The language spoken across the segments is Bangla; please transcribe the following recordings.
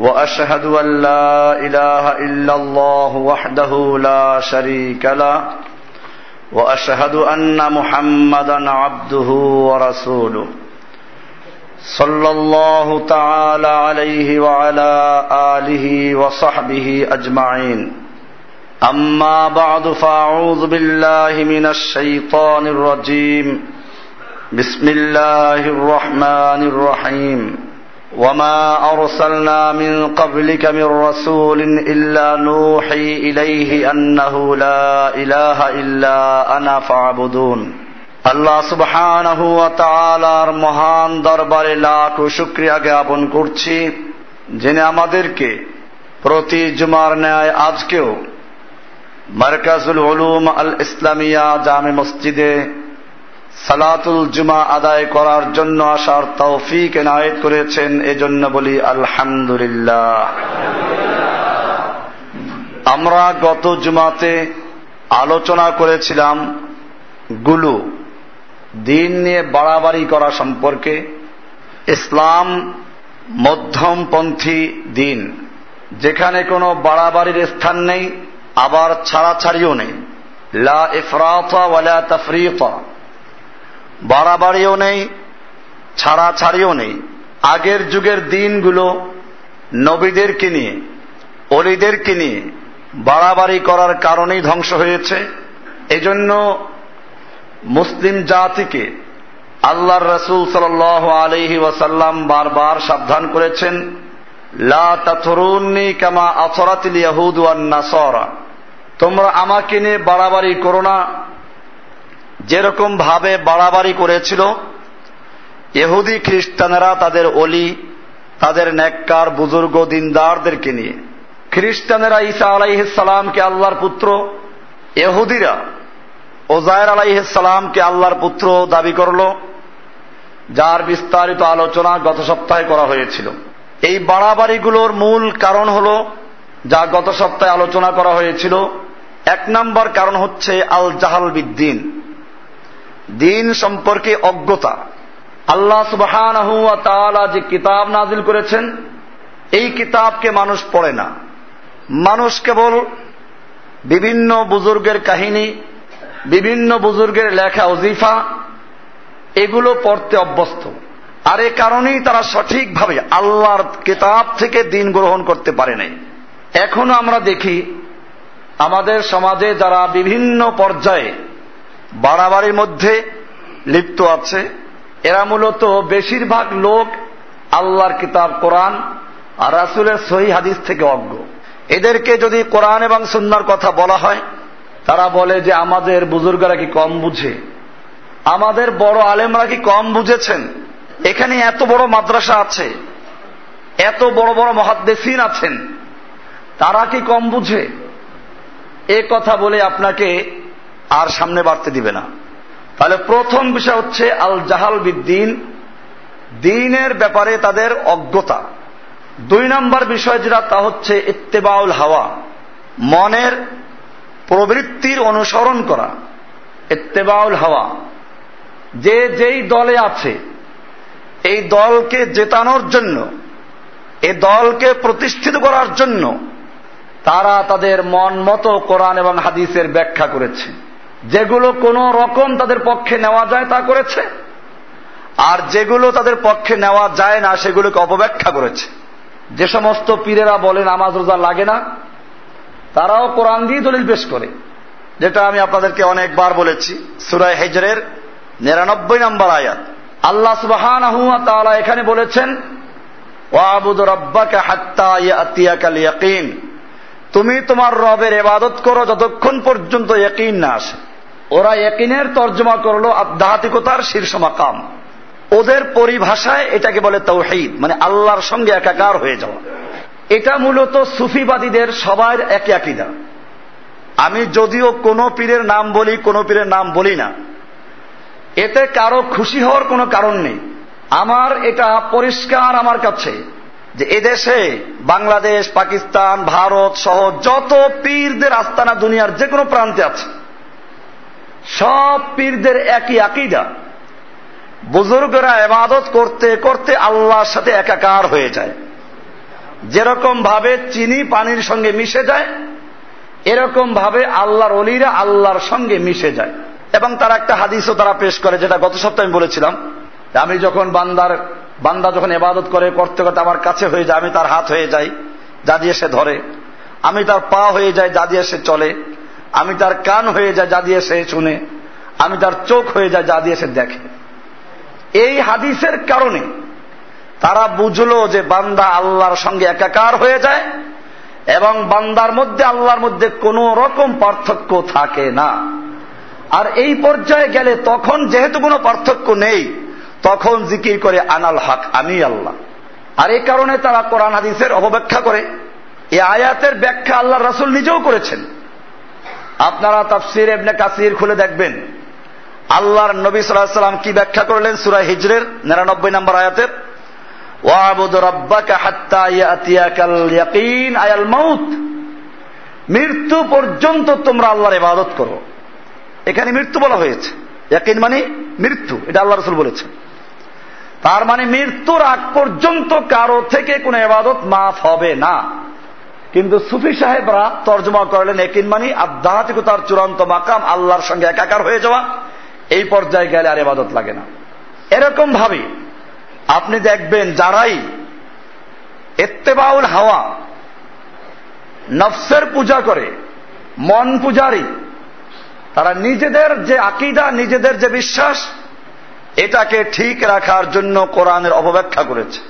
وأشهد أن لا إله إلا الله وحده لا شريك له وأشهد أن محمدا عبده ورسوله. صلى الله تعالى عليه وعلى آله وصحبه أجمعين. أما بعد فأعوذ بالله من الشيطان الرجيم. بسم الله الرحمن الرحيم. وما ارسلنا من قبلك من رسول الا نوحي اليه انه لا اله الا انا فاعبدون আল্লাহ সুবহানাহু ওয়া তাআলার মহান দরবারে লাখ শুকরিয়া জ্ঞাপন করছি যিনি আমাদেরকে প্রতি জুমার ন্যায় আজকেও মার্কাজুল উলুম আল ইসলামিয়া জামে মসজিদে সালাতুল জুমা আদায় করার জন্য আসার তৌফিক এনায়েত করেছেন, এজন্য বলি আলহামদুলিল্লাহ। আমরা গত জুমাতে আলোচনা করেছিলাম গুলু, দিন নিয়ে বাড়াবাড়ি করা সম্পর্কে, ইসলাম মধ্যমপন্থী দিন, যেখানে কোনো বাড়াবাড়ির স্থান নেই, আবার ছাড়াছাড়িও নেই। লা ইফরাতা ওয়ালা তাফরিতা। বাড়াবাড়িও নেই ছাড়া ছাড়িও নেই। আগের যুগের দিনগুলো নবীদেরকে নিয়ে, অলিদেরকে নিয়ে বাড়াবাড়ি করার কারণেই ধ্বংস হয়েছে। এজন্য মুসলিম জাতিকে আল্লাহর রসুল সাল আলহি ওয়াসাল্লাম বারবার সাবধান করেছেন, লা তোমরা আমাকে নিয়ে বাড়াবাড়ি করো না। যেরকম ভাবে বাড়াবাড়ি করেছিল এহুদি খ্রিস্টানেরা তাদের অলি, তাদের নেককার, বুজুর্গ, দিনদারদেরকে নিয়ে। খ্রিস্টানেরা ঈসা আলাইসালামকে আল্লাহর পুত্র এহুদিরা ওজায়ের আলাইসালামকে আল্লাহর পুত্র দাবি করল, যার বিস্তারিত আলোচনা গত সপ্তাহে করা হয়েছিল। এই বাড়াবাড়িগুলোর মূল কারণ হল, যা গত সপ্তাহে আলোচনা করা হয়েছিল। এক নম্বর কারণ হচ্ছে আল জাহাল বিদ্দিন। দিন সম্পর্কে অজ্ঞতা। আল্লাহ সুবহান যে কিতাব নাজিল করেছেন, এই কিতাবকে মানুষ পড়ে না। মানুষ কেবল বিভিন্ন বুজুর্গের কাহিনী, বিভিন্ন বুজুর্গের লেখা অজিফা এগুলো পড়তে অভ্যস্ত। আর এ কারণেই তারা সঠিকভাবে আল্লাহর কিতাব থেকে দিন গ্রহণ করতে পারে নাই। এখনও আমরা দেখি, আমাদের সমাজে যারা বিভিন্ন পর্যায়ে বাড়াবাড়ির মধ্যে লিপ্ত আছে। এরা মূলত বেশিরভাগ লোক আল্লাহর কিতাব, কোরআন আর রাসুলের সহি হাদিস থেকে অজ্ঞ। এদেরকে যদি কোরআন এবং সুন্নার কথা বলা হয়, তারা বলে যে আমাদের বুজুর্গরা কি কম বুঝে? আমাদের বড় আলেমরা কি কম বুঝেছেন? এখানে এত বড় মাদ্রাসা আছে, এত বড় বড় মহাদ্দেসিন আছেন, তারা কি কম বুঝে? এ কথা বলে আপনাকে আর সামনে বাড়তে দিবে না। তাহলে প্রথম বিষয় হচ্ছে আল জাহাল বিদ্দিন। দিনের ব্যাপারে তাদের অজ্ঞতা। দুই নম্বর বিষয় যেটা, তা হচ্ছে ইত্তেবাউল হাওয়া। মনের প্রবৃত্তির অনুসরণ করা। ইত্তেবাউল হাওয়া। যে যেই দলে আছে, এই দলকে জেতানোর জন্য, এই দলকে প্রতিষ্ঠিত করার জন্য, তারা তাদের মন মতো কোরআন এবং হাদিসের ব্যাখ্যা করেছে। যেগুলো কোন রকম তাদের পক্ষে নেওয়া যায় তা করেছে, আর যেগুলো তাদের পক্ষে নেওয়া যায় না সেগুলোকে অপব্যাখ্যা করেছে। যে সমস্ত পীরেরা বলে নামাজ রোজা লাগে না, তারাও কোরআন দিয়ে দলিল পেশ করে, যেটা আমি আপনাদেরকে অনেকবার বলেছি। সুরায় হেজরের নিরানব্বই নম্বর আয়াত। আল্লাহ সুবাহান এখানে বলেছেন রব্বাকে তুমি তোমার রবের এবাদত করো যতক্ষণ পর্যন্ত একইন না আসে। ওরা একিনের তর্জমা করল আধ্যাত্মিকতার শীর্ষ মাকাম ওদের পরিভাষায় এটাকে বলে তৌহিদ মানে আল্লাহর সঙ্গে একাকার হয়ে যাওয়া। এটা মূলত সুফিবাদীদের সবার একে আকিদা। আমি যদিও কোনো পীরের নাম বলি, কোনো পীরের নাম বলি না। এতে কারও খুশি হওয়ার কোনো কারণ নেই। আমার এটা পরিষ্কার আমার কাছে যে এদেশে বাংলাদেশ, পাকিস্তান, ভারত সহ যত পীরদের আস্তানা দুনিয়ার যে কোনো প্রান্তে আছে সব পীরদের একই আকিদা। বুজুর্গরা এবাদত করতে করতে আল্লাহর সাথে একাকার হয়ে যায়। যেরকম ভাবে চিনি পানির সঙ্গে মিশে যায়, এরকম ভাবে আল্লাহর অলিরা আল্লাহর সঙ্গে মিশে যায়। এবং তারা একটা হাদিসও তারা পেশ করে, যেটা গত সপ্তাহে আমি বলেছিলাম আমি যখন বান্দার, বান্দা যখন এবাদত করে, করতে করতে আমার কাছে হয়ে যায়, আমি তার হাত হয়ে যাই, যা দিয়ে সে ধরে। আমি তার পা হয়ে যাই, যা দিয়ে সে চলে। আমি তার কান হয়ে যায় যা দিয়ে সে শুনে, আমি তার চোখ হয়ে যায় যা দিয়ে সে দেখে। এই হাদিসের কারণে তারা বুঝলো যে বান্দা আল্লাহর সঙ্গে একাকার হয়ে যায় এবং বান্দার মধ্যে আল্লাহর মধ্যে কোন রকম পার্থক্য থাকে না। আর এই পর্যায়ে গেলে তখন যেহেতু কোনো পার্থক্য নেই, তখন জিকির করে, আনাল হক, আমি আল্লাহ। আর এই কারণে তারা কোরআন হাদিসের অপব্যাখ্যা করে। এই আয়াতের ব্যাখ্যা আল্লাহ রাসুল নিজেও করেছেন। আপনারা তাফসির এবনে কাসির খুলে দেখবেন। আল্লাহর নবী সাল্লাম কি ব্যাখ্যা করলেন সুরা হিজরের নিরানব্বই নম্বর আয়াতের? ইয়াকিন আয়াল মাউত মৃত্যু পর্যন্ত তোমরা আল্লাহর ইবাদত করো। এখানে মৃত্যু বলা হয়েছে। ইয়াকিন মানে মৃত্যু, এটা আল্লাহ রসুল বলেছেন। তার মানে মৃত্যুর আগ পর্যন্ত কারও থেকে কোন এবাদত মাফ হবে না। কিন্তু সুফি সাহেবরা তর্জমা করলেন একিন মানি আধ্যাত্মিকতার চূড়ান্ত মাকাম, আল্লাহর সঙ্গে একাকার হয়ে যাওয়া, এই পর্যায়ে গেলে আর এবাদত লাগে না। এরকম ভাবে আপনি দেখবেন যারাই এত্তেবাউল হাওয়া, নফসের পূজা করে, মন পূজারী, তারা নিজেদের যে আকিদা, নিজেদের যে বিশ্বাস, এটাকে ঠিক রাখার জন্য কোরআনের অপব্যাখ্যা করেছে।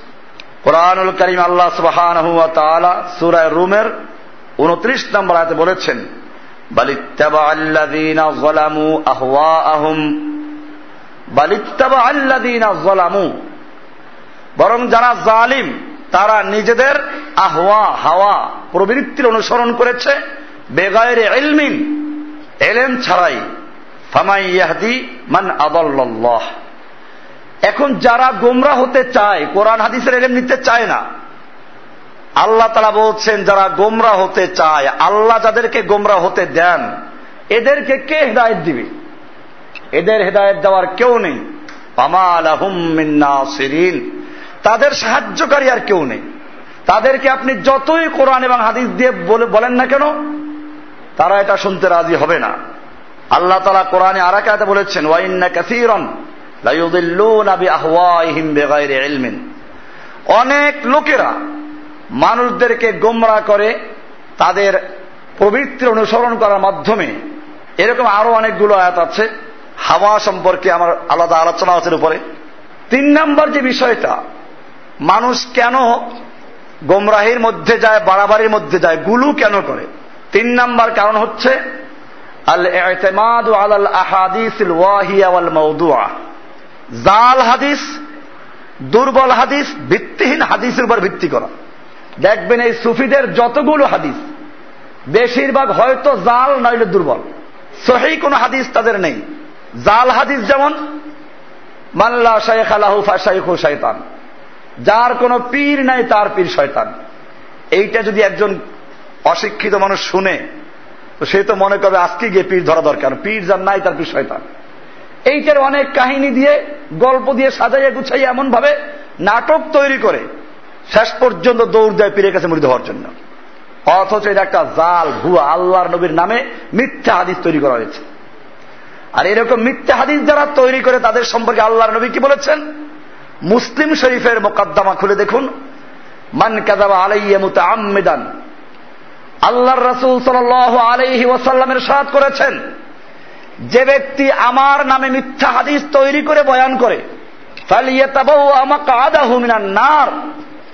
কোরআনুল করিম আল্লাহ সুবাহান সুরায় রুমের উনত্রিশ নম্বর আয়তে বলেছেন আহওয়া বরং যারা জালিম, তারা নিজেদের আহওয়া, হাওয়া, প্রবৃত্তির অনুসরণ করেছে, বেগায়ের এলমিন এলেন ছাড়াই। ফামাই মান আদাল্লাহ এখন যারা গোমরা হতে চায়, কোরআন হাদিসের এলেম নিতে চায় না, আল্লাহ তারা বলছেন, যারা গোমরা হতে চায়, আল্লাহ যাদেরকে গোমরা হতে দেন, এদেরকে কে হেদায়ত দিবে? এদের হেদায়ত দেওয়ার কেউ নেই। সিরিন তাদের সাহায্যকারী আর কেউ নেই। তাদেরকে আপনি যতই কোরআন এবং হাদিস দিয়ে বলেন না কেন, তারা এটা শুনতে রাজি হবে না। আল্লাহ তালা কোরআনে আরাকাতে বলেছেন ওয়াইন্না কাসিরন অনেক লোকেরা মানুষদেরকে গোমরা করে তাদের প্রবৃত্তির অনুসরণ করার মাধ্যমে, এরকম আরও অনেকগুলো আয়াত আছে, হাওয়া সম্পর্কে আমার আলাদা আলোচনা আছে উপরে। তিন নম্বর যে বিষয়টা, মানুষ কেন গোমরাহির মধ্যে যায়, বাড়াবাড়ির মধ্যে যায়, গুলু কেন করে? তিন নম্বর কারণ হচ্ছে আল আল আহাদিস ওয়াহিয়া মৌদুয়া জাল হাদিস, দুর্বল হাদিস, ভিত্তিহীন হাদিসের উপর ভিত্তি করা। দেখবেন এই সুফিদের যতগুলো হাদিস, বেশিরভাগ হয়তো জাল নইলে দুর্বল। সহি কোন হাদিস তাদের নেই। জাল হাদিস যেমন মাল্লা শাইখ আলাহু ফাশাইখু শয়তান যার কোনো পীর নাই তার পীর শয়তান। এইটা যদি একজন অশিক্ষিত মানুষ শুনে, তো সে তো মনে করবে, আজকে গিয়ে পীর ধরা দরকার। পীর যার নাই তার পীর শয়তান। এইটার অনেক কাহিনী দিয়ে, গল্প দিয়ে সাজাইয়া গুছাইয়া এমন ভাবে নাটক তৈরি করে, শেষ পর্যন্ত দৌড় দেয় পীরের কাছে মৃত হওয়ার জন্য। অথচ এটা একটা জাল, ভুয়া, আল্লাহর নবীর নামে মিথ্যা হাদিস তৈরি করা হয়েছে। আর এরকম মিথ্যা হাদিস যারা তৈরি করে, তাদের সম্পর্কে আল্লাহর নবী কি বলেছেন? মুসলিম শরীফের মোকদ্দমা খুলে দেখুন। মান কাদাবা আলাইয়া মুতা আমেদান আল্লাহর রসুল সাল আলাইহি ওয়াসাল্লামের সাদ করেছেন। যে ব্যক্তি আমার নামে মিথ্যা হাদিস তৈরি করে বয়ান করে নার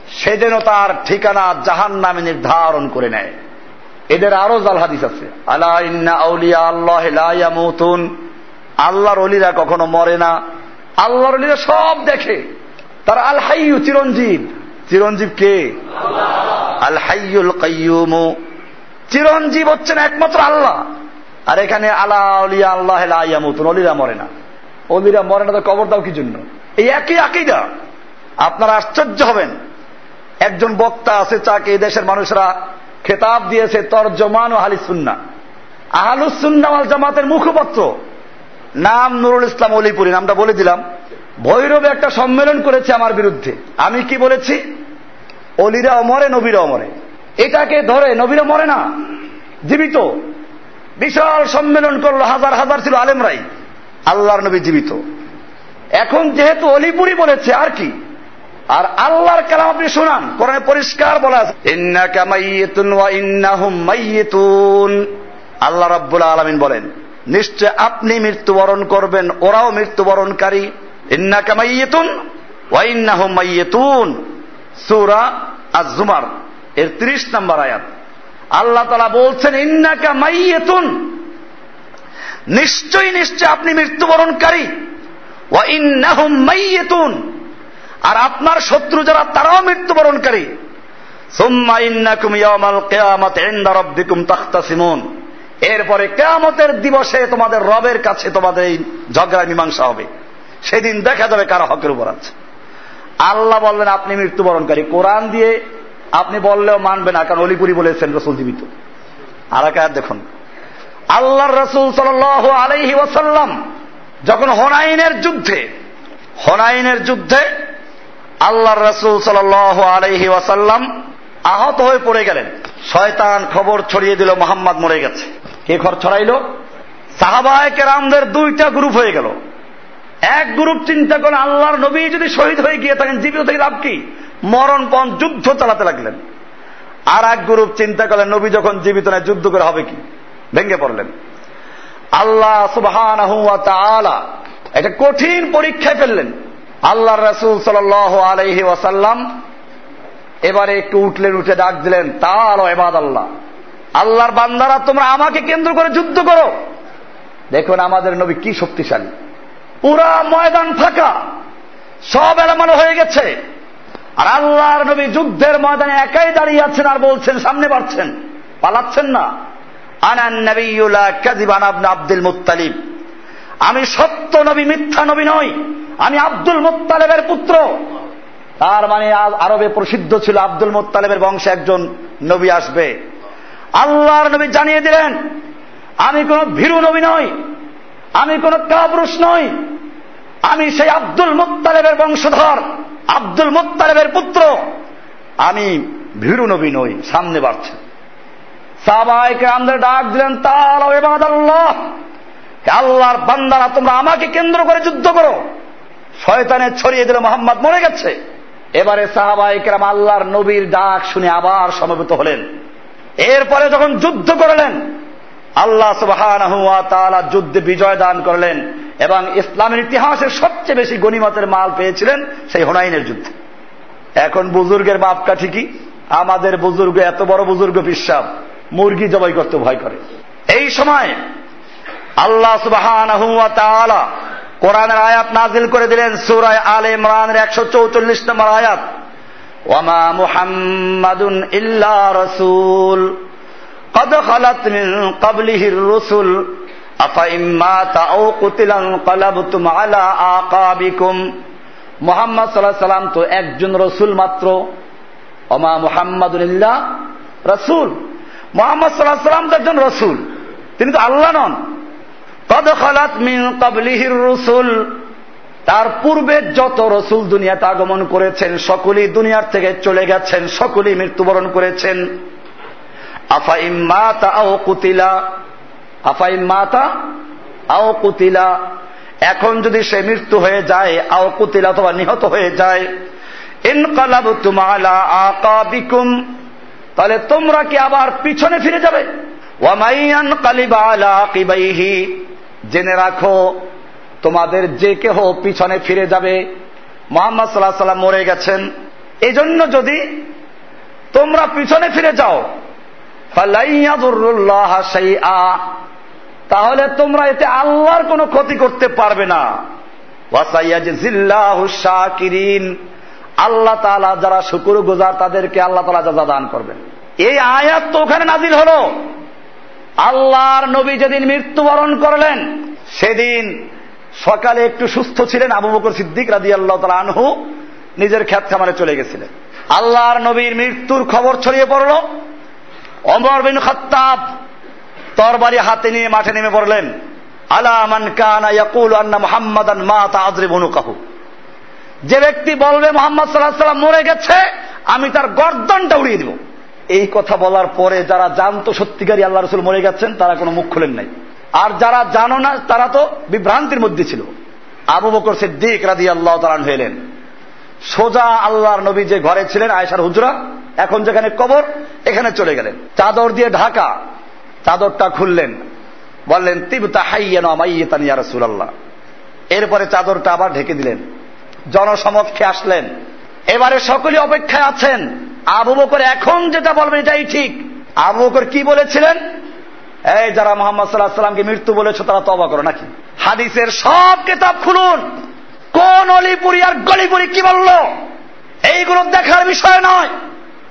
সে যেন তার ঠিকানা জাহান নামে নির্ধারণ করে নেয়। এদের আরও জাল হাদিস আছে। আল্লাহ আল্লাহর অলিরা কখনো মরে না। আল্লাহর অলিরা সব দেখে। তার আল হাইয়ু চিরঞ্জীব। চিরঞ্জীব কে? আল হাইয়ুল কাইয়ুমু। চিরঞ্জীব হচ্ছেন একমাত্র আল্লাহ। আর এখানে আলা অলিয়া আল্লাহ ইয়ামুতুন, অলিরা মরে না। অলিরা মরে না তো কবর দাও কি জন্য? এই একই আকিদা। আপনারা আশ্চর্য হবেন। একজন বক্তা আছে চাকে দেশের মানুষরা খেতাব দিয়েছে তর্জমান ও হালিসুন্না আহলুসুন্না আল জামাতের মুখপত্র। নাম নুরুল ইসলাম অলিপুরি, নামটা বলে দিলাম। ভৈরবে একটা সম্মেলন করেছে আমার বিরুদ্ধে। আমি কি বলেছি? অলিরা অমরে নবীরা অমরে এটাকে ধরে, নবীরা মরে না। জীবিত। বিশাল সম্মেলন করল, হাজার হাজার ছিল আলেমরাই। আল্লাহর নবী জীবিত। এখন যেহেতু অলিপুরি বলেছে, আর কি? আর আল্লাহর কালাম আপনি শোনান, কোরআনে পরিষ্কার বলা আছে আল্লাহ রাব্বুল আলামিন বলেন, নিশ্চয় আপনি মৃত্যুবরণ করবেন, ওরাও মৃত্যুবরণকারী। ইন্নাকা মাইয়িতুন ওয়া ইন্নাহুম মাইয়িতুন। সূরা আজ-জুমার, এর 30 নম্বর আয়াত। আল্লাহ তালা বলছেন, ইন্নাকা মাইয়িতুন নিশ্চয়ই নিশ্চয় আপনি মৃত্যুবরণকারী। ওয়া ইন্নাহুম মাইয়িতুন আর আপনার শত্রু যারা, তারাও মৃত্যুবরণকারী। এরপরে কেয়ামতের দিবসে তোমাদের রবের কাছে তোমাদের এই ঝগড়া, মীমাংসা হবে। সেদিন দেখা যাবে কারও হকের উপর আছে। আল্লাহ বললেন, আপনি মৃত্যুবরণকারী। কোরআন দিয়ে আপনি বললেও মানবে না, কারণ অলিপুরি বলেছেন রসুল জীবিত। আর দেখুন। আল্লাহ রসুল সাল আলহি ওয়াসাল্লাম যখন হনাইনের যুদ্ধে হনাইনের যুদ্ধে আল্লাহ রসুল সাল আলহি ওয়াসাল্লাম আহত হয়ে পড়ে গেলেন। শয়তান খবর ছড়িয়ে দিল, মোহাম্মদ মরে গেছে। কে খবর ছড়াইল? সাহাবায়কে রামদের দুইটা গ্রুপ হয়ে গেল। এক গ্রুপ চিন্তা করে আল্লাহর নবী যদি শহীদ হয়ে গিয়ে থাকেন, জীবিত থেকে লাভ কি? মরণপণ যুদ্ধ চালাতে লাগলেন। আর এক গ্রুপ চিন্তা করলেন, নবী যখন জীবিত নয় যুদ্ধ করে হবে কি? ভেঙে পড়লেন। আল্লাহ সুবহান একটা কঠিন পরীক্ষায় ফেললেন। আল্লাহ রসুল সাল আলহি ওয়াসাল্লাম এবারে একটু উঠলেন, উঠে ডাক দিলেন তার এবাদ আল্লাহ। আল্লাহর বান্দারা, তোমরা আমাকে কেন্দ্র করে যুদ্ধ করো। দেখুন আমাদের নবী কি শক্তিশালী। পুরা ময়দান ফাঁকা। সব এলামানো হয়ে গেছে। আর আল্লাহর নবী যুদ্ধের ময়দানে একাই দাঁড়িয়ে আছেন আর বলছেন, সামনে বাড়ছেন, পালাচ্ছেন না। আনান আব্দুল মুত্তালিব। আমি সত্য নবী, মিথ্যা নবী নই, আমি আব্দুল মুত্তালেবের পুত্র। তার মানে আরবে প্রসিদ্ধ ছিল আব্দুল মোত্তালেবের বংশে একজন নবী আসবে। আল্লাহর নবী জানিয়ে দিলেন, আমি কোন ভীরু নবী নই, আমি কোন কাপুরুষ নই, আমি সেই আব্দুল মোত্তালেবের বংশধর। আব্দুল মোত্তালেবের পুত্র। আমি ভীরু নবী নই, সামনে বাড়ছে। সাবাইকে আমাদের ডাক দিলেন আল্লাহ আল্লাহর বান্দারা, তোমরা আমাকে কেন্দ্র করে যুদ্ধ করো। শয়তানে ছড়িয়ে দিল, মোহাম্মদ মরে গেছে। এবারে সাহাবাইকেরাম আল্লাহর নবীর ডাক শুনে আবার সমবেত হলেন। এরপরে যখন যুদ্ধ করলেন, আল্লাহ সুবাহ যুদ্ধে বিজয় দান করলেন। এবং ইসলামের ইতিহাসের সবচেয়ে বেশি গণিমতের মাল পেয়েছিলেন সেই হুনাইনের যুদ্ধে। এখন বুজুর্গের মাপকাঠি কি? আমাদের বুজুর্গ, এত বড় বুজুর্গ বিশ্বাস, মুরগি জবাই করতে ভয় করে। এই সময় আল্লাহ সুবাহ কোরআনের আয়াত নাজিল করে দিলেন, সুরায় আল ইমরানের একশো চৌচল্লিশ নম্বর আয়াত। ওমা মুহাম্মাদুন ইল্লা রসুল, কদ খালাত মিন রসুল মোহাম্মদ সাল্লাহ সাল্লাম তো একজন রসুল মাত্র। অমা মোহাম্মদুল্লাহ রসুল। মোহাম্মদ সাল্লাহ সাল্লাম তো একজন রসুল। তিনি তো আল্লাহ নন। তদ খালাত মিন কাবলিহির রসুল। তার পূর্বের যত রসুল দুনিয়াতে আগমন করেছেন, সকলেই দুনিয়ার থেকে চলে গেছেন, সকলেই মৃত্যুবরণ করেছেন। আফা ইম্মা তা কুতিলা আফাইম মাতা, আও কুতিলা। এখন যদি সে মৃত্যু হয়ে যায়, আও কুতিলা অথবা নিহত হয়ে যায় ইনকালাব তুমালা আকাবিকুম, তাহলে তোমরা কি আবার পিছনে ফিরে যাবে? ওয়ামাইয়ান কালিবা আলা কিবাইহি জেনে রাখো, তোমাদের যে কেহ পিছনে ফিরে যাবে, মোহাম্মদ সাল্লাহ সাল্লাম মরে গেছেন। এই জন্য যদি তোমরা পিছনে ফিরে যাও তাহলে তোমরা এতে আল্লাহর কোনো ক্ষতি করতে পারবে না। আল্লাহ তালা যারা শুকুর গুজার তাদেরকে আল্লাহ তালা যাজা দান করবেন। এই আয়াত তো ওখানে নাজিল হলো। আল্লাহর নবী যেদিন মৃত্যুবরণ করলেন, সেদিন সকালে একটু সুস্থ ছিলেন আবু বকর সিদ্দিক রাজি আল্লাহ তালা আনহু, নিজের খ্যাত খামারে চলে গেছিলেন। আল্লাহর নবীর মৃত্যুর খবর ছড়িয়ে পড়ল। অমর বিন খত্তাব তরবারি হাতে নিয়ে মাঠে নেমে পড়লেন। আলামান কানা ইয়াকুল আন্না মুহাম্মাদান মা তাজরি বনুকাহু যে ব্যক্তি বলবে মোহাম্মদ সাল্লাহ মরে গেছে, আমি তার গর্দনটা উড়িয়ে দিব। এই কথা বলার পরে যারা জানতো সত্যিকারী আল্লাহ রসুল মরে গেছেন, তারা কোনো মুখ খুলেন নাই। আর যারা জানো না, তারা তো বিভ্রান্তির মধ্যে ছিল। আবু বকর সিদ্দিক রাদি আল্লাহ তালান হইলেন সোজা আল্লাহর নবী যে ঘরে ছিলেন আয়সার হুজরা, এখন যেখানে কবর, এখানে চলে গেলেন। চাদর দিয়ে ঢাকা চাদরটা খুললেন। বললেন, তিবতা হাইয়ান আমাইয়ান ইয়া রাসূলুল্লাহ। এরপরে চাদরটা আবার ঢেকে দিলেন। জনসমক্ষে আসলেন। এবারে সকলে অপেক্ষায় আছেন। আবু বকর এখন যেটা বলবেন এটাই ঠিক। আবু বকর কি বলেছিলেন? এই যারা মোহাম্মদ সাল্লাহ সাল্লামকে মৃত্যু বলেছ, তারা তবা করো নাকি? হাদিসের সব কিতাব খুলুন। কোন অলিপুরি আর গলিপুরি কি বলল? এইগুলো দেখার বিষয় নয়।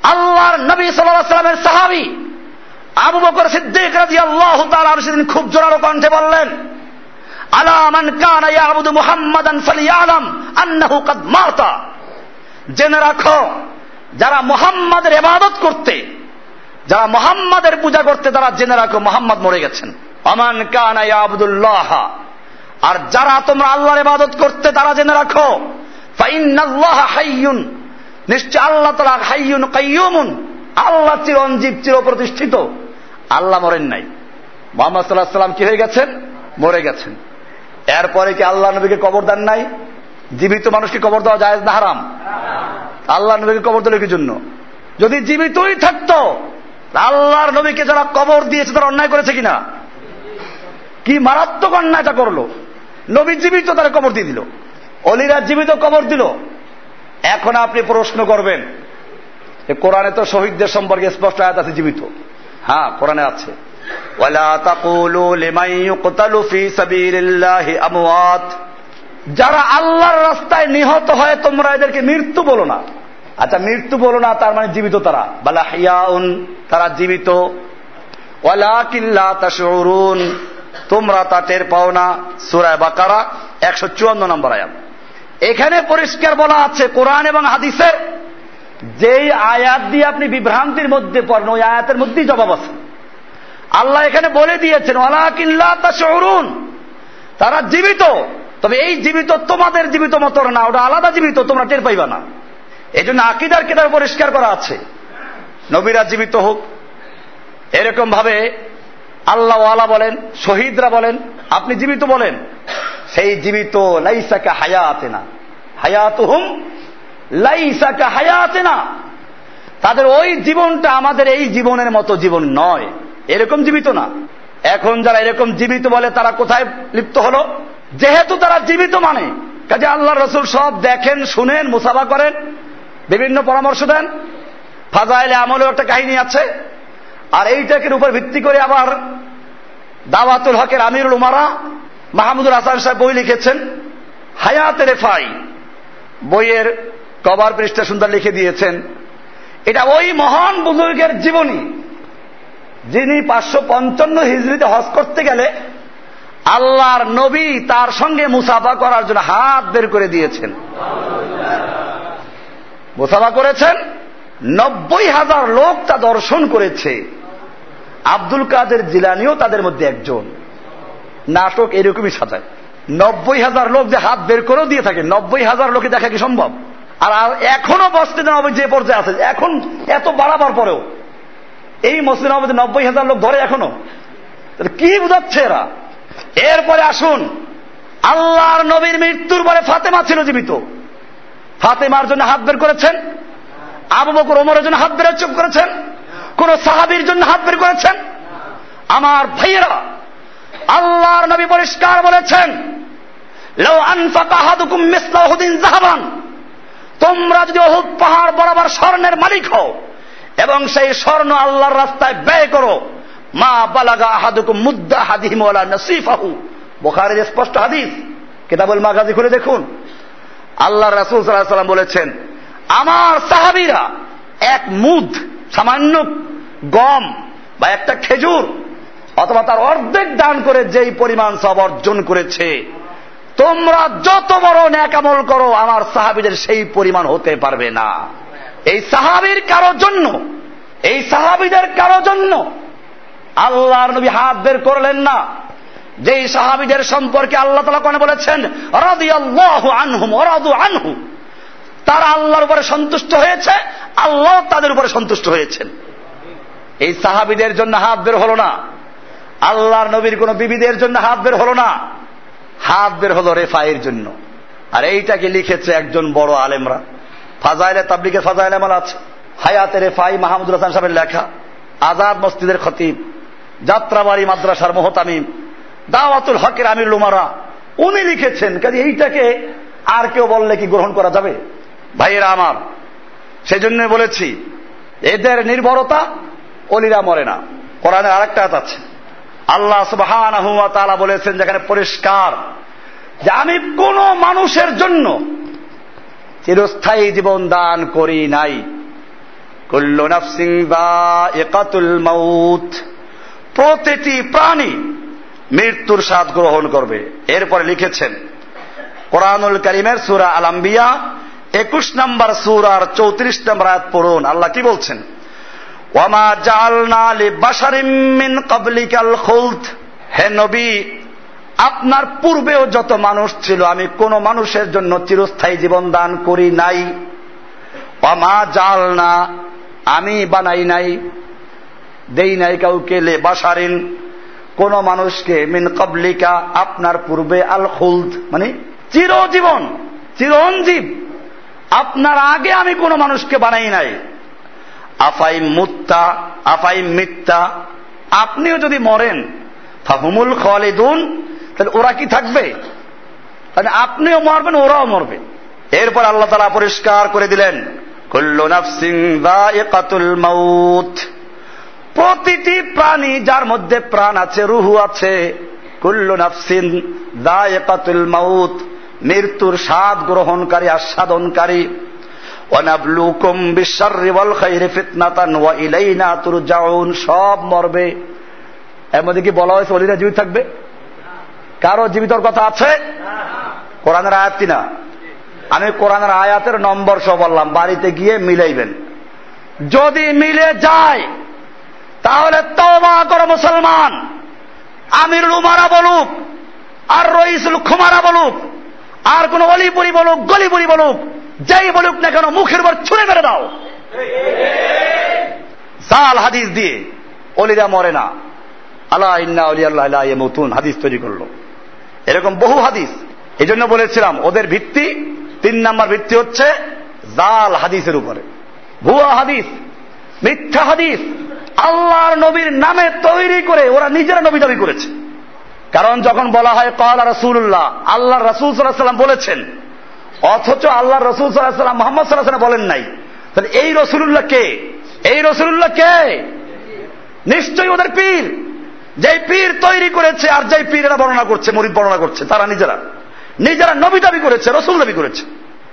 আল্লাহর নবী সাল্লাহ সাল্লামের সাহাবি আবু বকর সিদ্দিক রাজি আল্লাহ তাআলা সেদিন খুব জোরালো কণ্ঠে বললেন, আলা মান কানা ইয়াবুদু মুহাম্মাদান ফালিয়ালাম আন্নাহু কাদ মাতা। জেনে রাখো, যারা মোহাম্মদের ইবাদত করতে, যারা মোহাম্মদের পূজা করতে, তারা জেনে রাখো মোহাম্মদ মরে গেছেন। অমান কানা ইয়াবুদুল্লাহ। আর যারা তোমরা আল্লাহর ইবাদত করতে, তারা জেনে রাখো, ফাইন্নাল্লাহ হাইয়ুন। নিশ্চয় আল্লাহ তাআলা হাইয়ুন কাইয়ুমুন। আল্লাহ চিরঞ্জীব চির প্রতিষ্ঠিত আল্লাহ মরেন নাই। মোহাম্মদ সাল্লাহ সাল্লাম কি হয়ে গেছেন? মরে গেছেন। এরপরে কি আল্লাহ নবীকে কবর দেন নাই? জীবিত মানুষকে কবর দেওয়া যায় না হারাম? আল্লাহ নবীকে কবর দিল কি জন্য? যদি জীবিতই থাকতো, আল্লাহর নবীকে যারা কবর দিয়েছে, তারা অন্যায় করেছে কিনা? কি মারাত্মক অন্যায়টা করল? নবী জীবিত, তারা কবর দিয়ে দিল। অলিরা জীবিত, কবর দিল। এখন আপনি প্রশ্ন করবেন কোরআনে তো শহীদদের সম্পর্কে স্পষ্ট আয়াত আছে, জীবিত। হ্যাঁ কোরআনে আছে। যারা আল্লাহর রাস্তায় নিহত হয়, তোমরা এদেরকে মৃত্যু বলো না। আচ্ছা মৃত্যু বলো না, তার মানে জীবিত তারা। বালা হিয়াউন, তারা জীবিত। তোমরা তা টের পাও না। সুরায় বাকারা, একশো চুয়ান্ন নম্বর আয়াম এখানে পরিষ্কার বলা আছে কোরআন এবং হাদিসের যেই আয়াত দিয়ে আপনি বিভ্রান্তির মধ্যে পড়েন, ওই আয়াতের মধ্যেই জবাব আছে। আল্লাহ এখানে বলে দিয়েছেন ওয়ালাকিল্লা তাশউরুন। তারা জীবিত। তবে এই জীবিত তোমাদের জীবিত মতো না, ওটা আলাদা জীবিত, তোমরা টের পাইবা না। এই জন্য আকিদার কেদার পরিষ্কার করা আছে। নবীরা জীবিত হোক। এরকম ভাবে আল্লাহ আলা বলেন, শহীদরা বলেন, আপনি জীবিত বলেন। সেই জীবিত লাইসাকা হায়াতে না হায়াত হুম লাইসাকা হায়াতে না তাদের ওই জীবনটা আমাদের এই জীবনের মতো জীবন নয়। এরকম জীবিত না। এখন যারা এরকম জীবিত বলে তারা কোথায় লিপ্ত হলো? যেহেতু তারা জীবিত মানে। কাজে আল্লাহ রসুল সব দেখেন, শুনেন, মুসাফা করেন, বিভিন্ন পরামর্শ দেন। ফাজাইলে আমলেও একটা কাহিনী আছে। আর এইটাকে উপর ভিত্তি করে আবার দাওয়াতুল হকের আমিরুল উমারা মাহমুদুল হাসান সাহেব বই লিখেছেন, হায়াত রেফাই, বইয়ের কভার পৃষ্ঠা সুন্দর লিখে দিয়েছেন। এটা ওই মহান বুজুর্গের জীবনী। যিনি পাঁচশো পঞ্চান্ন হিজড়িতে হজ করতে গেলে আল্লাহর নবী তার সঙ্গে মুসাফা করার জন্য হাত বের করে দিয়েছেন। মুসাফা করেছেন, নব্বই হাজার লোক তা দর্শন করেছে। আব্দুল কাদের জিলানিও তাদের মধ্যে একজন। নাটক এরকমই সাজায়। নব্বই হাজার লোক যে হাত বের করেও দিয়ে থাকে, নব্বই হাজার লোকে দেখা কি সম্ভব? আর এখনও মসজিদ নবী যে পর্যায়ে আছে, এখন এত বাড়াবার পরেও। এই মসজিদ নবীতে নব্বই হাজার লোক ধরে এখনও। কি বুঝাচ্ছে এরা? এরপরে আসুন, আল্লাহর নবীর মৃত্যুর পরে ফাতেমা ছিল জীবিত। ফাতেমার জন্য হাত বের করেছেন, আবু বকর ওমরের জন্য হাত বের, চুপ করেছেন, কোন সাহাবির জন্য হাত বের করেছেন। আমার ভাইয়েরা, আল্লাহর নবী পরিষ্কার বলেছেন জাহাবান তোমরা যদি অহুদ পাহাড় বরাবর স্বর্ণের মালিক হও, এবং সেই স্বর্ণ আল্লাহর রাস্তায় ব্যয় করো, মা বালাগা আহাদুকুম মুদ্দা হাদিম নসিফাহু। বোখারের স্পষ্ট হাদিস, কেতাবুল মাগাজি খুলে দেখুন। আল্লাহ রাসুল সাল্লাহ সাল্লাম বলেছেন, আমার সাহাবিরা এক মুদ, সামান্য গম বা একটা খেজুর, অথবা তার অর্ধেক দান করে যেই পরিমাণ সব অর্জন করেছে তোমরা যত বড় ন্যাকামল করো, আমার সাহাবিদের সেই পরিমাণ হতে পারবে না। এই সাহাবির কারও জন্য, এই সাহাবিদের কারও জন্য আল্লাহর নবী হাত বের করলেন না। যেই সাহাবিদের সম্পর্কে আল্লাহ তালা কোনে বলেছেন আনহুম অরাদু আনহু। তারা আল্লাহর উপরে সন্তুষ্ট হয়েছে, আল্লাহ তাদের উপরে সন্তুষ্ট হয়েছেন। এই সাহাবিদের জন্য হাত বের হলো না। আল্লাহর নবীর কোন বিবিদের জন্য হাত বের হলো না। হাত বের হলো রেফাইয়ের জন্য। আর এইটাকে লিখেছে একজন বড় আলেমরা। ফাজাইলে তাবলিকে ফাজাইল আমল আছে। হায়াতে রেফাই মাহমুদুল হাসান সাহেবের লেখা। আজাদ মসজিদের খতিব। যাত্রাবাড়ি মাদ্রাসার মোহতামিম। দাওয়াতুল হকের আমির লুমারা উনি লিখেছেন, কাজে এইটাকে আর কেউ বললে কি গ্রহণ করা যাবে? ভাইয়েরা আমার সেই জন্য বলেছি, এদের নির্ভরতা অলিরা মরে না। কোরআনের আরেকটা আছে। আল্লাহ সুবাহ বলেছেন যেখানে পরিষ্কার যে আমি কোন মানুষের জন্য চিরস্থায়ী জীবন দান করি নাই। মাউত। প্রতিটি প্রাণী মৃত্যুর স্বাদ গ্রহণ করবে। এরপরে লিখেছেন, কোরআনুল করিমের সুরা আলাম্বিয়া একুশ নম্বর সুরার চৌত্রিশ নম্বর আয়াত পড়ুন। আল্লাহ কি বলছেন? ওয়ামা জালনা লি বাশারিম মিন কাবলিকাল খুলদ। হে নবী, আপনার পূর্বেও যত মানুষ ছিল, আমি কোন মানুষের জন্য চিরস্থায়ী জীবন দান করি নাই। অমা জাল না আমি বানাই নাই, দেই নাই কাউকে লে বাসারিন কোন মানুষকে মিন কবলিকা আপনার পূর্বে আল খুলদ মানে চিরজীবন, চিরঞ্জীব। আপনার আগে আমি কোন মানুষকে বানাই নাই। আফাই মুত্তা আফাই মিথ্যা আপনিও যদি মরেন, ফাহুমুল খালিদুন, তাহলে ওরা কি থাকবে? তাহলে আপনিও মরবেন, ওরাও মরবে। এরপর আল্লাহ তালা পরিষ্কার করে দিলেন মাউত। প্রতিটি প্রাণী যার মধ্যে প্রাণ আছে, রুহু আছে, কুল্লু নাফসিন দায়িকাতুল মাউত, মৃত্যুর স্বাদ গ্রহণকারী, আস্বাদনকারী। ইলাইনা তুরজাউন। সব মরবে। মধ্যে কি বলা হয়েছে অলিরা জীবিত থাকবে। কারও জীবিতর কথা আছে? কোরআনের আয়াত কিনা আমি কোরআনের আয়াতের নম্বর সহ বললাম, বাড়িতে গিয়ে মিলাইবেন। যদি মিলে যায়, তাহলে তওবা করো মুসলমান। আমির উমারা বলুক, আর রইসুল খুমারা বলুক, আর কোন অলিপুরি বলুক, গলিপুরি বলুক যেই বলুক না কেন, মুখের উপর ছুঁড়ে মেরে দাও। জাল হাদিস দিয়ে অলিরা মরে না। আল্লাহ ইন্না আল্লাহ মতুন হাদিস তৈরি করল। এরকম বহু হাদিস। এই জন্য বলেছিলাম, ওদের ভিত্তি, তিন নাম্বার ভিত্তি হচ্ছে জাল হাদিসের উপরে। ভুয়া হাদিস, মিথ্যা হাদিস, আল্লাহর নবীর নামে তৈরি করে ওরা নিজেরা নবী দাবি করেছে। কারণ যখন বলা হয়, কলা রসুল্লাহ আল্লাহ রসুল বলেছেন অথচ আল্লাহ রসুল সাল্লাম মোহাম্মদ সাল্লাহ বলেন নাই। তাহলে এই রসুল্লাহ কে? এই রসুল্লাহ কে? নিশ্চয়ই ওদের পীর। যেই পীর তৈরি করেছে আর যেই পীরেরা বর্ণনা করছে, মরিদ বর্ণনা করছে, তারা নিজেরা। নিজেরা নবী দাবি করেছে, রসুল দাবি করেছে।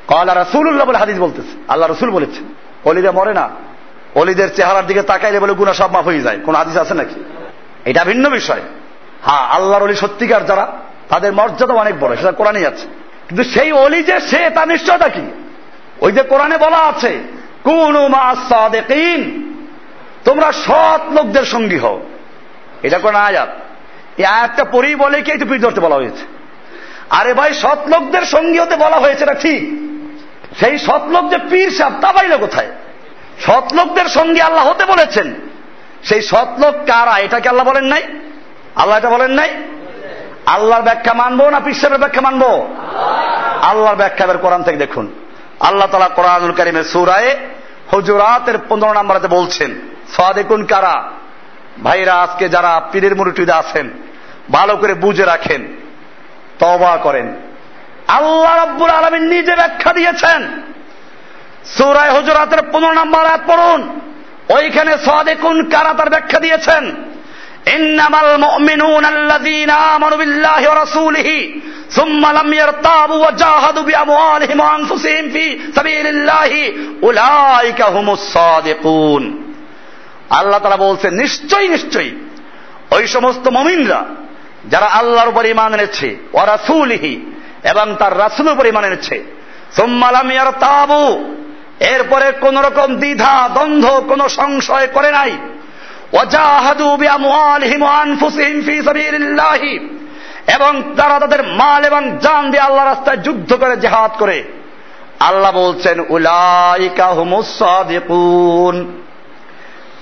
কলা রসুল্লাহ বলে হাদিস বলতেছে, আল্লাহ রসুল বলেছে। অলিদা মরে না অলিদের চেহারার দিকে তাকাইলে বলে গুণা সব মাফ হয়ে যায়। কোন হাদিস আছে নাকি? এটা ভিন্ন বিষয়। হ্যাঁ আল্লাহর অলি সত্যিকার যারা, তাদের মর্যাদা অনেক বড়, সেটা কোরআনই আছে। কিন্তু সেই অলি যে সে, তা নিশ্চয়তা কি? ওই যে কোরআনে বলা আছে, কোন তোমরা সৎ লোকদের সঙ্গী হও। এটা কোন আয়াত? এই আয়াতটা পরেই বলে কি একটু পীর ধরতে বলা হয়েছে? আরে ভাই, সৎ লোকদের সঙ্গী হতে বলা হয়েছে এটা ঠিক। সেই সৎ লোক যে পীর সাহেব, তা বাইরে কোথায়? সৎ লোকদের সঙ্গে আল্লাহ হতে বলেছেন। সেই সৎ লোক কারা? এটাকে আল্লাহ বলেন নাই? আল্লাহ এটা বলেন নাই? আল্লাহর ব্যাখ্যা মানবো না পিসের ব্যাখ্যা মানবো? আল্লাহর ব্যাখ্যা বের কোরআন থেকে দেখুন। আল্লাহ তালা কোরআনুল করিমের সুরায় হজুরাতের পনেরো নম্বরাতে বলছেন, সাদেকুন কারা? ভাইরা, আজকে যারা পীরের মুরুটিতে আছেন, ভালো করে বুঝে রাখেন তবা করেন। আল্লাহ রব্বুল আলমিন নিজে ব্যাখ্যা দিয়েছেন। সুরায় হজরাতের পনেরো নম্বর পড়ুন। ওইখানে সাদেকুন কারা তার ব্যাখ্যা দিয়েছেন? إنما المؤمنون الذين آمنوا بالله ورسوله ثم لم يرتابوا وجاهدوا بأموالهم وأنفسهم في سبيل الله أولئك هم الصادقون আল্লাহ তারা বলছে নিশ্চয়ই নিশ্চয়ই ওই সমস্ত মমিনরা যারা আল্লাহর উপর ইমান এনেছে ও রাসুলিহি এবং তার রাসুল উপর ইমান এনেছে সোম্মালাম ইয়ার তাবু এরপরে কোন রকম দ্বিধা দ্বন্দ্ব কোন সংশয় করে নাই এবং তারা তাদের মাল এবং জান দিয়ে আল্লাহ রাস্তায় যুদ্ধ করে, জেহাদ করে। আল্লাহ বলছেন, উলাইকা হুমুস সাদিকুন।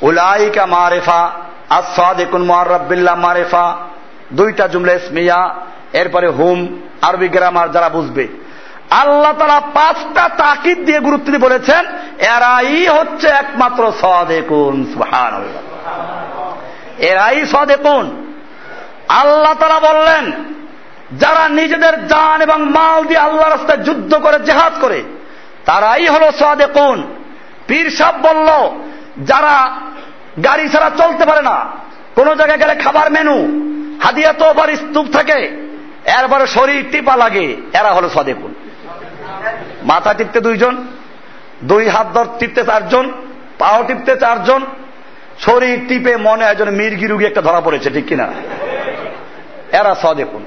উলাইকা মারেফা আসাদিকুন মুআররাবিল্লাহ মারেফা। দুইটা জুমলা ইসমিয়া, এরপরে হুম, আরবি গ্রামার যারা বুঝবে। আল্লাহ তারা পাঁচটা তাকিদ দিয়ে গুরুত্ব দিয়ে বলেছেন, এরাই হচ্ছে একমাত্র সদেকুন সুহান এরাই সদেকুন। আল্লাহ তারা বললেন, যারা নিজেদের জান এবং মাল দিয়ে আল্লাহ রাস্তায় যুদ্ধ করে, জেহাদ করে, তারাই হলো সদেকুন। পীর সাহ বলল, যারা গাড়ি ছাড়া চলতে পারে না, কোন জায়গায় গেলে খাবার মেনু, হাদিয়া তো আবার স্তূপ থাকে, এরপরে শরীর টিপা লাগে, এরা হলো সদেকুন। মাথা টিপতে দুইজন, দুই হাত ধর টিপতে চারজন, পাও টিপতে চারজন শরীর টিপে মনে একজন মির্গি রুগী একটা ধরা পড়েছে, ঠিক কিনা? এরা সদেকুন।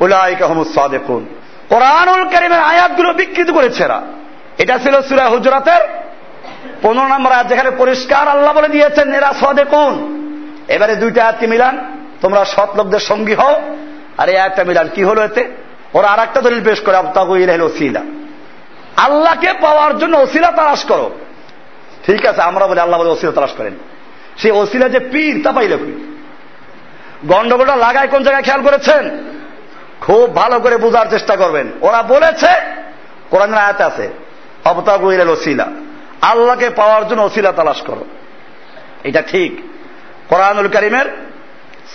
উলাইকা হমুদ সদেকুন। কোরআনুল করিমের আয়াতগুলো বিকৃত করেছে এরা। এটা ছিল সুরা হুজরাতের পনেরো নম্বর আয়াত, যেখানে পরিষ্কার আল্লাহ বলে দিয়েছেন, এরা সদেকুন। এবারে দুইটা আয়াতকে মিলান। তোমরা সৎ লোকদের সঙ্গী হও। আর এই আয়াতটা মিলান। কি হলো এতে? ওরা আর একটা দলিল পেশ করে, আবতাগু ইলাইল ওসিলা। আল্লাহকে পাওয়ার জন্য ওসিলা তালাশ করো। ঠিক আছে, আমরা বলি আল্লাহ বলে ওসিলা তালাশ করেন। সেই ওসিলা যে পীর, তা পাইলে কই? গন্ডগোলটা লাগায় কোন জায়গায় খেয়াল করেছেন? খুব ভালো করে বোঝার চেষ্টা করবেন। ওরা বলেছে কোরআন আয়াতে আছে ইলাইল ওসিলা। আল্লাহকে পাওয়ার জন্য ওসিলা তালাশ করো। এটা ঠিক। কোরআনুল করিমের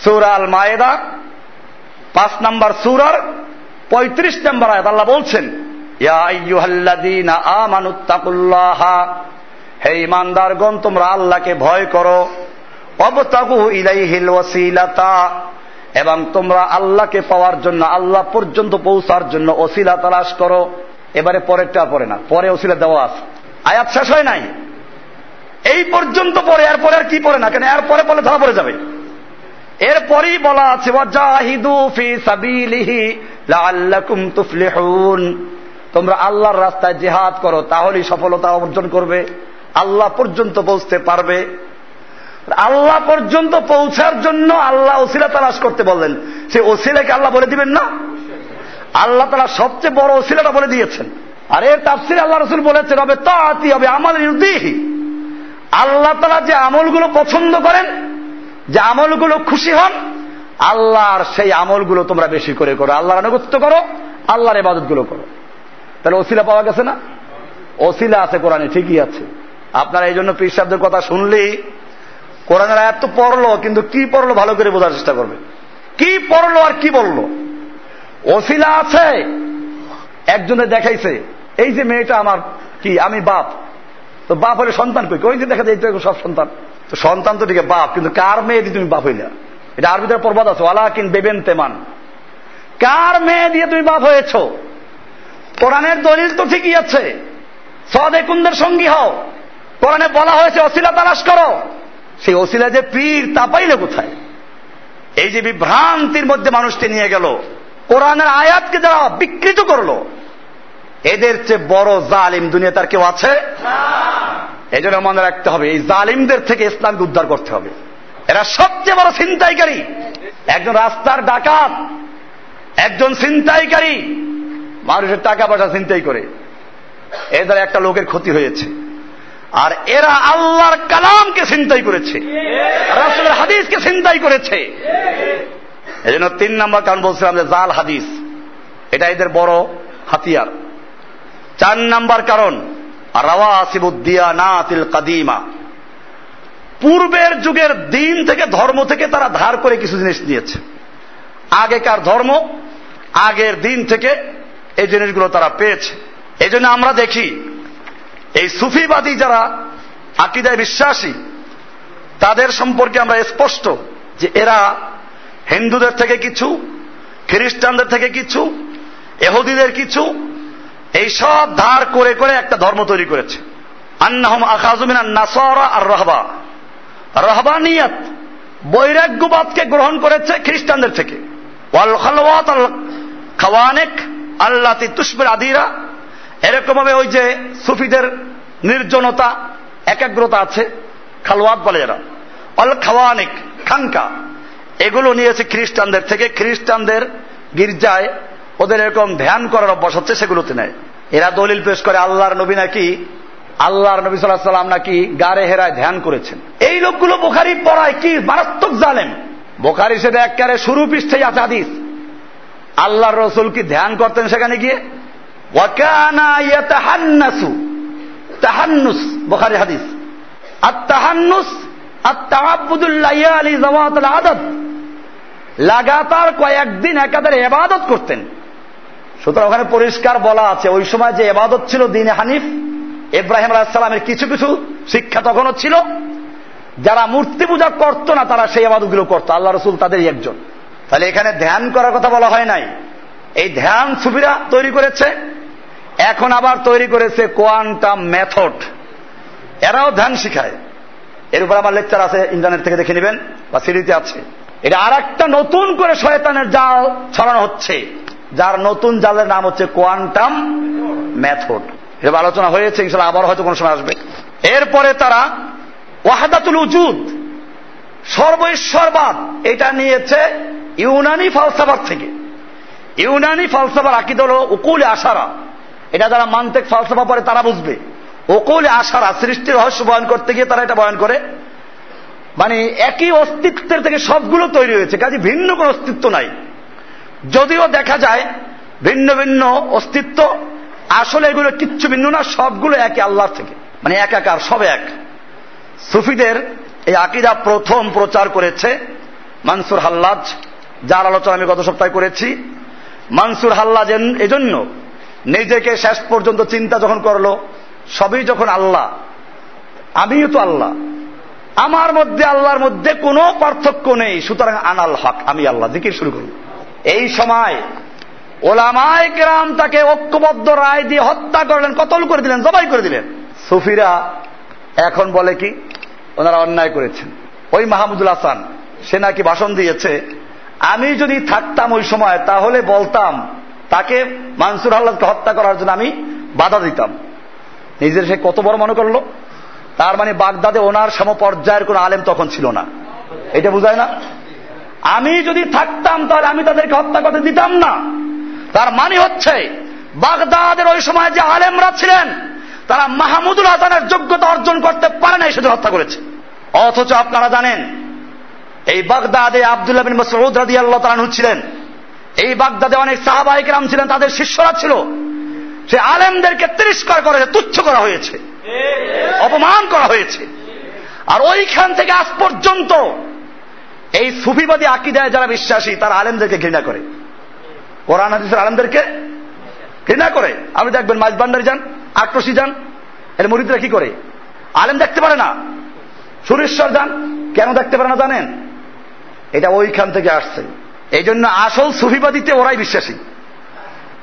সুরা আল মায়েদা পাঁচ নাম্বার সুরার পঁয়ত্রিশ নম্বর আয়াত আল্লাহ বলছেন হে ইমানদারগণ, তোমরা আল্লাহকে ভয় করো। অবতাগু এবং তোমরা আল্লাহকে পাওয়ার জন্য, আল্লাহ পর্যন্ত পৌঁছার জন্য ওসিলা তালাশ করো। এবারে পরেরটা পরে না, পরে ওসিলা দেওয়া আছে। আয়াত শেষ হয় নাই? এই পর্যন্ত পরে, এরপরে আর কি পরে না? কেন এরপরে বলে ধরা পড়ে যাবে। এরপরেই বলা আছে তোমরা আল্লাহর রাস্তায় জেহাদ করো, তাহলেই সফলতা অর্জন করবে। আল্লাহ পর্যন্ত পৌঁছতে পারবে। আল্লাহ পর্যন্ত পৌঁছার জন্য আল্লাহ ওসিলা তালাশ করতে বললেন। সেই ওসিলাকে আল্লাহ বলে দিবেন না? আল্লাহ তালা সবচেয়ে বড় ওসিলাটা বলে দিয়েছেন। আর এর তাফসির আল্লাহ রসুল বলেছেন হবে তাতি হবে আমার ইউদিহি। আল্লাহ তালা যে আমলগুলো পছন্দ করেন, যে আমলগুলো খুশি হন, আল্লাহর সেই আমলগুলো তোমরা বেশি করে করো। আল্লাহর আনুগত্য করো, আল্লাহর ইবাদতগুলো করো। তাহলে ওসিলা পাওয়া গেছে না? ওসিলা আছে কোরআনে, ঠিকই আছে। আপনারা এই জন্য পীর কথা শুনলেই কোরআনের আয়াত তো পড়ল, কিন্তু কি পড়ল ভালো করে বোঝার চেষ্টা করবে কি পড়ল আর কি বলল? ওসিলা আছে, একজনে দেখাইছে, এই যে মেয়েটা আমার কি, আমি বাপ। তো বাপ হলে সন্তান কই? ওই যে দেখা যায় সব সন্তান। তো সন্তান তো ঠিক বাপ, কিন্তু কার মেয়ে দিয়ে তুমি বাপ হইলা? এটা আরবিদের পর্বত আছে ওয়ালা কিন বেবেন তেমান। কার মেয়ে দিয়ে তুমি বাপ হয়েছ? কোরআনের দলিল তো ঠিকই আছে। সদেকুন্দের সঙ্গী হও। কোরআনে বলা হয়েছে অশিলা তালাশ করো। সেই অশিলা যে পীর, তা পাইলে কোথায়? এই যে বিভ্রান্তির মধ্যে মানুষকে নিয়ে গেল, কোরআনের আয়াতকে যারা বিকৃত করল, এদের চেয়ে বড় জালিম দুনিয়া তার কেউ আছে? এই জন্য মনে রাখতে হবে, এই জালিমদের থেকে ইসলামকে উদ্ধার করতে হবে। এরা সবচেয়ে বড় ছিনতাইকারী। একজন রাস্তার ডাকাত, একজন ছিনতাইকারী। মানুষের টাকা পয়সা ছিনতাই করে। এর দ্বারা একটা লোকের ক্ষতি হয়েছে। আর এরা আল্লাহর কালামকে ছিনতাই করেছে। রাসুলের হাদিসকে ছিনতাই করেছে। এই জন্য তিন নম্বর কারণ বলছিলাম যে জাল হাদিস এটা এদের বড় হাতিয়ার। চার নাম্বার কারণ রাওয়া আসিবুদ্দিয়া না আতিল কাদিমা। পূর্বের যুগের দিন থেকে ধর্ম থেকে তারা ধার করে কিছু জিনিস নিয়েছে আগেকার ধর্ম আগের দিন থেকে এই জিনিসগুলো তারা পেয়েছে। এই জন্য আমরা দেখি এই সুফিবাদী যারা আকিদায় বিশ্বাসী, তাদের সম্পর্কে আমরা স্পষ্ট যে এরা হিন্দুদের থেকে কিছু, খ্রিস্টানদের থেকে কিছু, এহুদিদের কিছু, এই সব ধার করে করে একটা ধর্ম তৈরি করেছে। আন্নাহম আখাজুমিনা নাসরা আর রহবা রহবানিয়াত বৈরাগ্যবাদকে গ্রহণ করেছে খ্রিস্টানদের থেকে। ওয়াল খালওয়াত আল খাওয়ানেক আল্লাতি তুষ্পের আদিরা এরকম ভাবে ওই যে সুফিদের নির্জনতা, একাগ্রতা আছে খালওয়াত বলে এরা। অল খাওয়ানেক, খাঙ্কা। এগুলো নিয়েছে খ্রিস্টানদের থেকে। খ্রিস্টানদের গির্জায় ওদের এরকম ধ্যান করার অভ্যাস হচ্ছে, সেগুলোতে নেয় এরা দলিল পেশ করে আল্লাহর নবী নাকি, আল্লাহর নবী সাল্লাহ সাল্লাম নাকি গারে হেরায় ধ্যান করেছেন। এই লোকগুলো বোখারি পড়ায় কি মারাত্মক জানেন বোখারি সেটা একবারে শুরু পৃষ্ঠেই আছে হাদিস। আল্লাহর রসুল কি ধ্যান করতেন সেখানে গিয়ে? ওয়াকানা ইয়াতাহান্নাসু। তাহান্নুস, বোখারি হাদিস। আর তাহান্নুস আর তাহাবুদুল্লাহ আলী জামাতুল আদত লাগাতার কয়েকদিন একাদের এবাদত করতেন। সুতরাং ওখানে পরিষ্কার বলা আছে, ওই সময় যে এবাদত ছিল দিনে হানিফ, ইব্রাহিম আলাহিসাল্লামের কিছু কিছু শিক্ষা তখনও ছিল। যারা মূর্তি পূজা করতো না, তারা সেই আবাদগুলো করতো। আল্লাহ রসুল তাদেরই একজন। তাহলে এখানে ধ্যান করার কথা বলা হয় নাই। এই ধ্যান সুবিধা তৈরি করেছে। এখন আবার তৈরি করেছে কোয়ান্টাম মেথড। এরাও ধ্যান শিখায়। এর উপর আমার লেকচার আছে, ইন্টারনেট থেকে দেখে নেবেন, বা সিডিতে আছে। এটা আর একটা নতুন করে শয়তানের জাল ছড়ানো হচ্ছে। যার নতুন জালের নাম হচ্ছে কোয়ান্টাম মেথড। এটা আলোচনা হয়েছে ইনশাল্লাহ আবার হয়তো কোনো সময় আসবে। এরপরে তারা ওয়াহাদাতুল উজুদ, সর্বৈশ্বরবাদ, এটা নিয়েছে ইউনানি ফালসাফার থেকে। ইউনানি ফালসাফার আকিদ হল উকুল আশারা। এটা যারা মানতেক ফালসাফা পরে তারা বুঝবে। ওকুল আশারা সৃষ্টির রহস্য বয়ন করতে গিয়ে তারা এটা বয়ন করে। মানে একই অস্তিত্বের থেকে সবগুলো তৈরি হয়েছে, কাজে ভিন্ন কোন অস্তিত্ব নাই। যদিও দেখা যায় ভিন্ন ভিন্ন অস্তিত্ব, আসলে এগুলো কিচ্ছু ভিন্ন না, সবগুলো একই আল্লাহর থেকে। মানে একাকার সব এক। সুফিদের এই আকিদা প্রথম প্রচার করেছে মানসুর হাল্লাজ, যার আলোচনা আমি গত সপ্তাহে করেছি। মানসুর হাল্লাজ এজন্য নিজেকে শেষ পর্যন্ত চিন্তা যখন করল, সবই যখন আল্লাহ, আমিও তো আল্লাহ। আমার মধ্যে আল্লাহর মধ্যে কোনো পার্থক্য নেই, সুতরাং আনাল হক, আমি আল্লাহ। দিকে শুরু করব এই সময় ওলামায় গ্রাম তাকে ঐক্যবদ্ধ রায় দিয়ে হত্যা করলেন, কতল করে দিলেন, জবাই করে দিলেন। সুফিরা এখন বলে কি, ওনারা অন্যায় করেছেন। ওই মাহমুদুল হাসান, সে নাকি ভাষণ দিয়েছে আমি যদি থাকতাম ওই সময়, তাহলে বলতাম, তাকে মানসুর আল্লাহকে হত্যা করার জন্য আমি বাধা দিতাম। নিজের সে কত বড় মনে করল? তার মানে বাগদাদে ওনার সম পর্যায়ের কোন আলেম তখন ছিল না। এটা বুঝায় না? আমি যদি থাকতাম, তাহলে আমি তাদেরকে হত্যা করতে দিতাম না। তার মানে হচ্ছে, বাগদাদের ওই সময় যে আলেমরা ছিলেন, তারা মাহমুদুল হাসানের যোগ্যতা অর্জন করতে পারে না সেজন্য হত্যা করেছে। অথচ আপনারা জানেন এই বাগদাদে আবদুল্লাহ বিন মসউদ রাদি আল্লাহ তালানহু ছিলেন। এই বাগদাদে অনেক সাহাবাহিক রাম ছিলেন, তাদের শিষ্যরা ছিল। সে আলেমদেরকে তিরস্কার করা তুচ্ছ করা হয়েছে। অপমান করা হয়েছে। আর ওইখান থেকে আজ পর্যন্ত এই সুফিবাদী আকিদায় যারা বিশ্বাসী, তারা আলেমদেরকে ঘৃণা করে। কোরআন হাদিসের আলেমদেরকে ঘৃণা করে। আপনি দেখবেন মাছ ভান্ডারি যান, আক্রোশী যান, এর মরিদরা কি করে? আলেম দেখতে পারে না। সুরেশ্বর যান, কেন দেখতে পারে না জানেন? এটা ওইখান থেকে আসছে। এই জন্য আসল সুফিবাদীতে ওরাই বিশ্বাসী।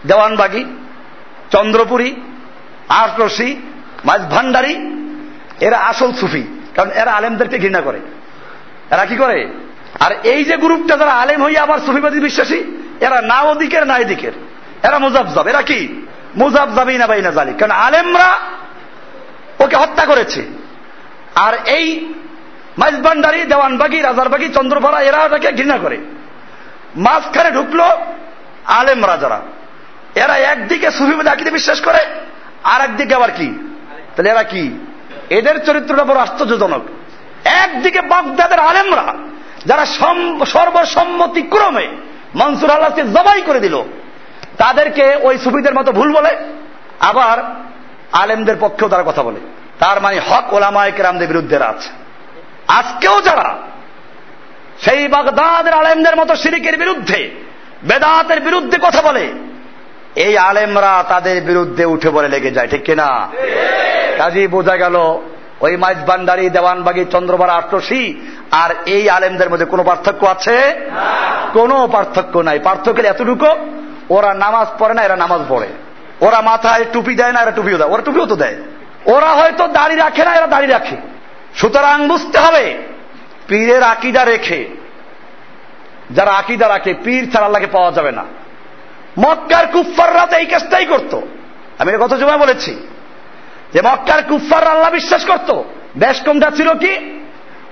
দেওয়ানবাগি, চন্দ্রপুরী আক্রোশী মাঝ ভান্ডারি, এরা আসল সুফি, কারণ এরা আলেমদেরকে ঘৃণা করে। এরা কি করে? আর এই যে গ্রুপটা যারা আলেম হইয়া আবার সুফিবাদী বিশ্বাসী, এরা না ওদিকের, না এদিকের। এরা মুজাবজাব। এরা কি? মুজাবজাবই না বাইনা জালি কারণ আলেমরা ওকে হত্যা করেছে। আর এই মাইজবান্ডারি, দেওয়ানবাগি, রাজারবাগি, চন্দ্রপাড়া, এরা ওটাকে ঘৃণা করে। মাঝখানে ঢুকলো আলেম রাজারা। এরা একদিকে সুফিবাদী আকিতে বিশ্বাস করে আর একদিকে আবার কি? তাহলে এরা কি? এদের চরিত্রটা বড় আশ্চর্যজনক। একদিকে বাগদাদের আলেমরা, যারা সর্বসম্মতিক্রমে মনসুর আল্লাহকে জবাই করে দিল, তাদেরকে ওই সুফিদের মতো ভুল বলে, আবার আলেমদের পক্ষেও তারা কথা বলে। তার মানে হক ওলামায় কেরামদের বিরুদ্ধে আছে আজকেও যারা সেই বাগদাদের আলেমদের মতো সিরিকের বিরুদ্ধে বেদাতের বিরুদ্ধে কথা বলে এই আলেমরা তাদের বিরুদ্ধে উঠে বলে লেগে যায় ঠিক কিনা? কাজী বোঝা গেল ওই মাইজ ভান্ডারি দেওয়ানবাগি চন্দ্রপাড়া আট্টসি আর এই আলেমদের মধ্যে কোনো পার্থক্য আছে? কোনো পার্থক্য নাই। পার্থক্য এতটুকু ওরা নামাজ পড়ে না এরা নামাজ পড়ে। ওরা মাথায় টুপি দেয় না এরা টুপিও দেয়। ওরা টুপিও তো দেয়। ওরা হয়তো দাড়ি রাখে না এরা দাড়ি রাখে। সুতরাং বুঝতে হবে, পীরের আকিদা রেখে, যারা আকিদা রাখে, পীর ছাড়া আল্লাহকে পাওয়া যাবে না। মক্কার কুফাররা তো এই কাজটাই করত। আমি গত জমায় বলেছি যে মক্কার কুফার আল্লাহ বিশ্বাস করত। বেশ কমটা ছিল কি?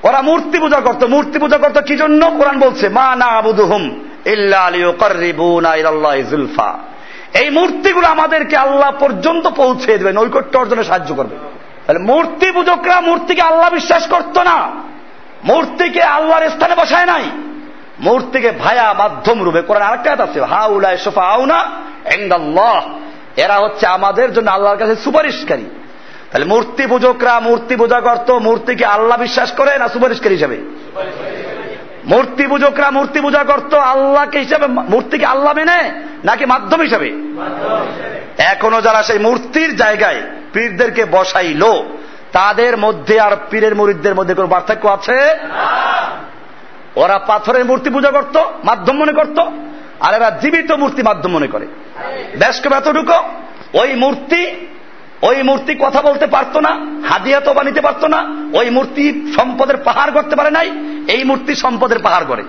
ওরা মূর্তি পূজা করত। মূর্তি পূজা করত কি জন্য? কোরআন বলছে, মা না আবুদুহুম এই মূর্তিগুলো আমাদেরকে আল্লাহ পর্যন্ত পৌঁছে দেবে নৈকট্য অর্জনে সাহায্য করবে। তাহলে মূর্তি পূজকরা মূর্তিকে আল্লাহ বিশ্বাস করত না। মূর্তিকে আল্লাহর স্থানে বসায় নাই। মূর্তিকে ভায়া মাধ্যম রূপে। কোরআন আরেকটা আছে হা উলায় সোফা আউনা এন্দাল্লাহ এরা হচ্ছে আমাদের জন্য আল্লাহর কাছে সুপারিশকারী। তাহলে মূর্তি পূজকরা মূর্তি পূজা করত, মূর্তিকে আল্লাহ বিশ্বাস করে না সুপারিশকারী হিসাবে? মূর্তি পূজকরা মূর্তি পূজা করত আল্লাহকে হিসাবে, মূর্তিকে আল্লাহ মেনে নাকি মাধ্যম হিসাবে? এখনও যারা সেই মূর্তির জায়গায় পীরদেরকে বসাইল, তাদের মধ্যে আর পীরের মুরিদদের মধ্যে কোন পার্থক্য আছে? ওরা পাথরের মূর্তি পূজা করত, মাধ্যম মনে করত, আর এরা জীবিত মূর্তি মাধ্যম মনে করে। বেশ এতটুকু, ওই মূর্তি ওই মূর্তি কথা বলতে পারতো না, হাদিয়া তো বানিতে পারতো না, ওই মূর্তি সম্পদের পাহাড় করতে পারে নাই, এই মূর্তি সম্পদের পাহাড় করে।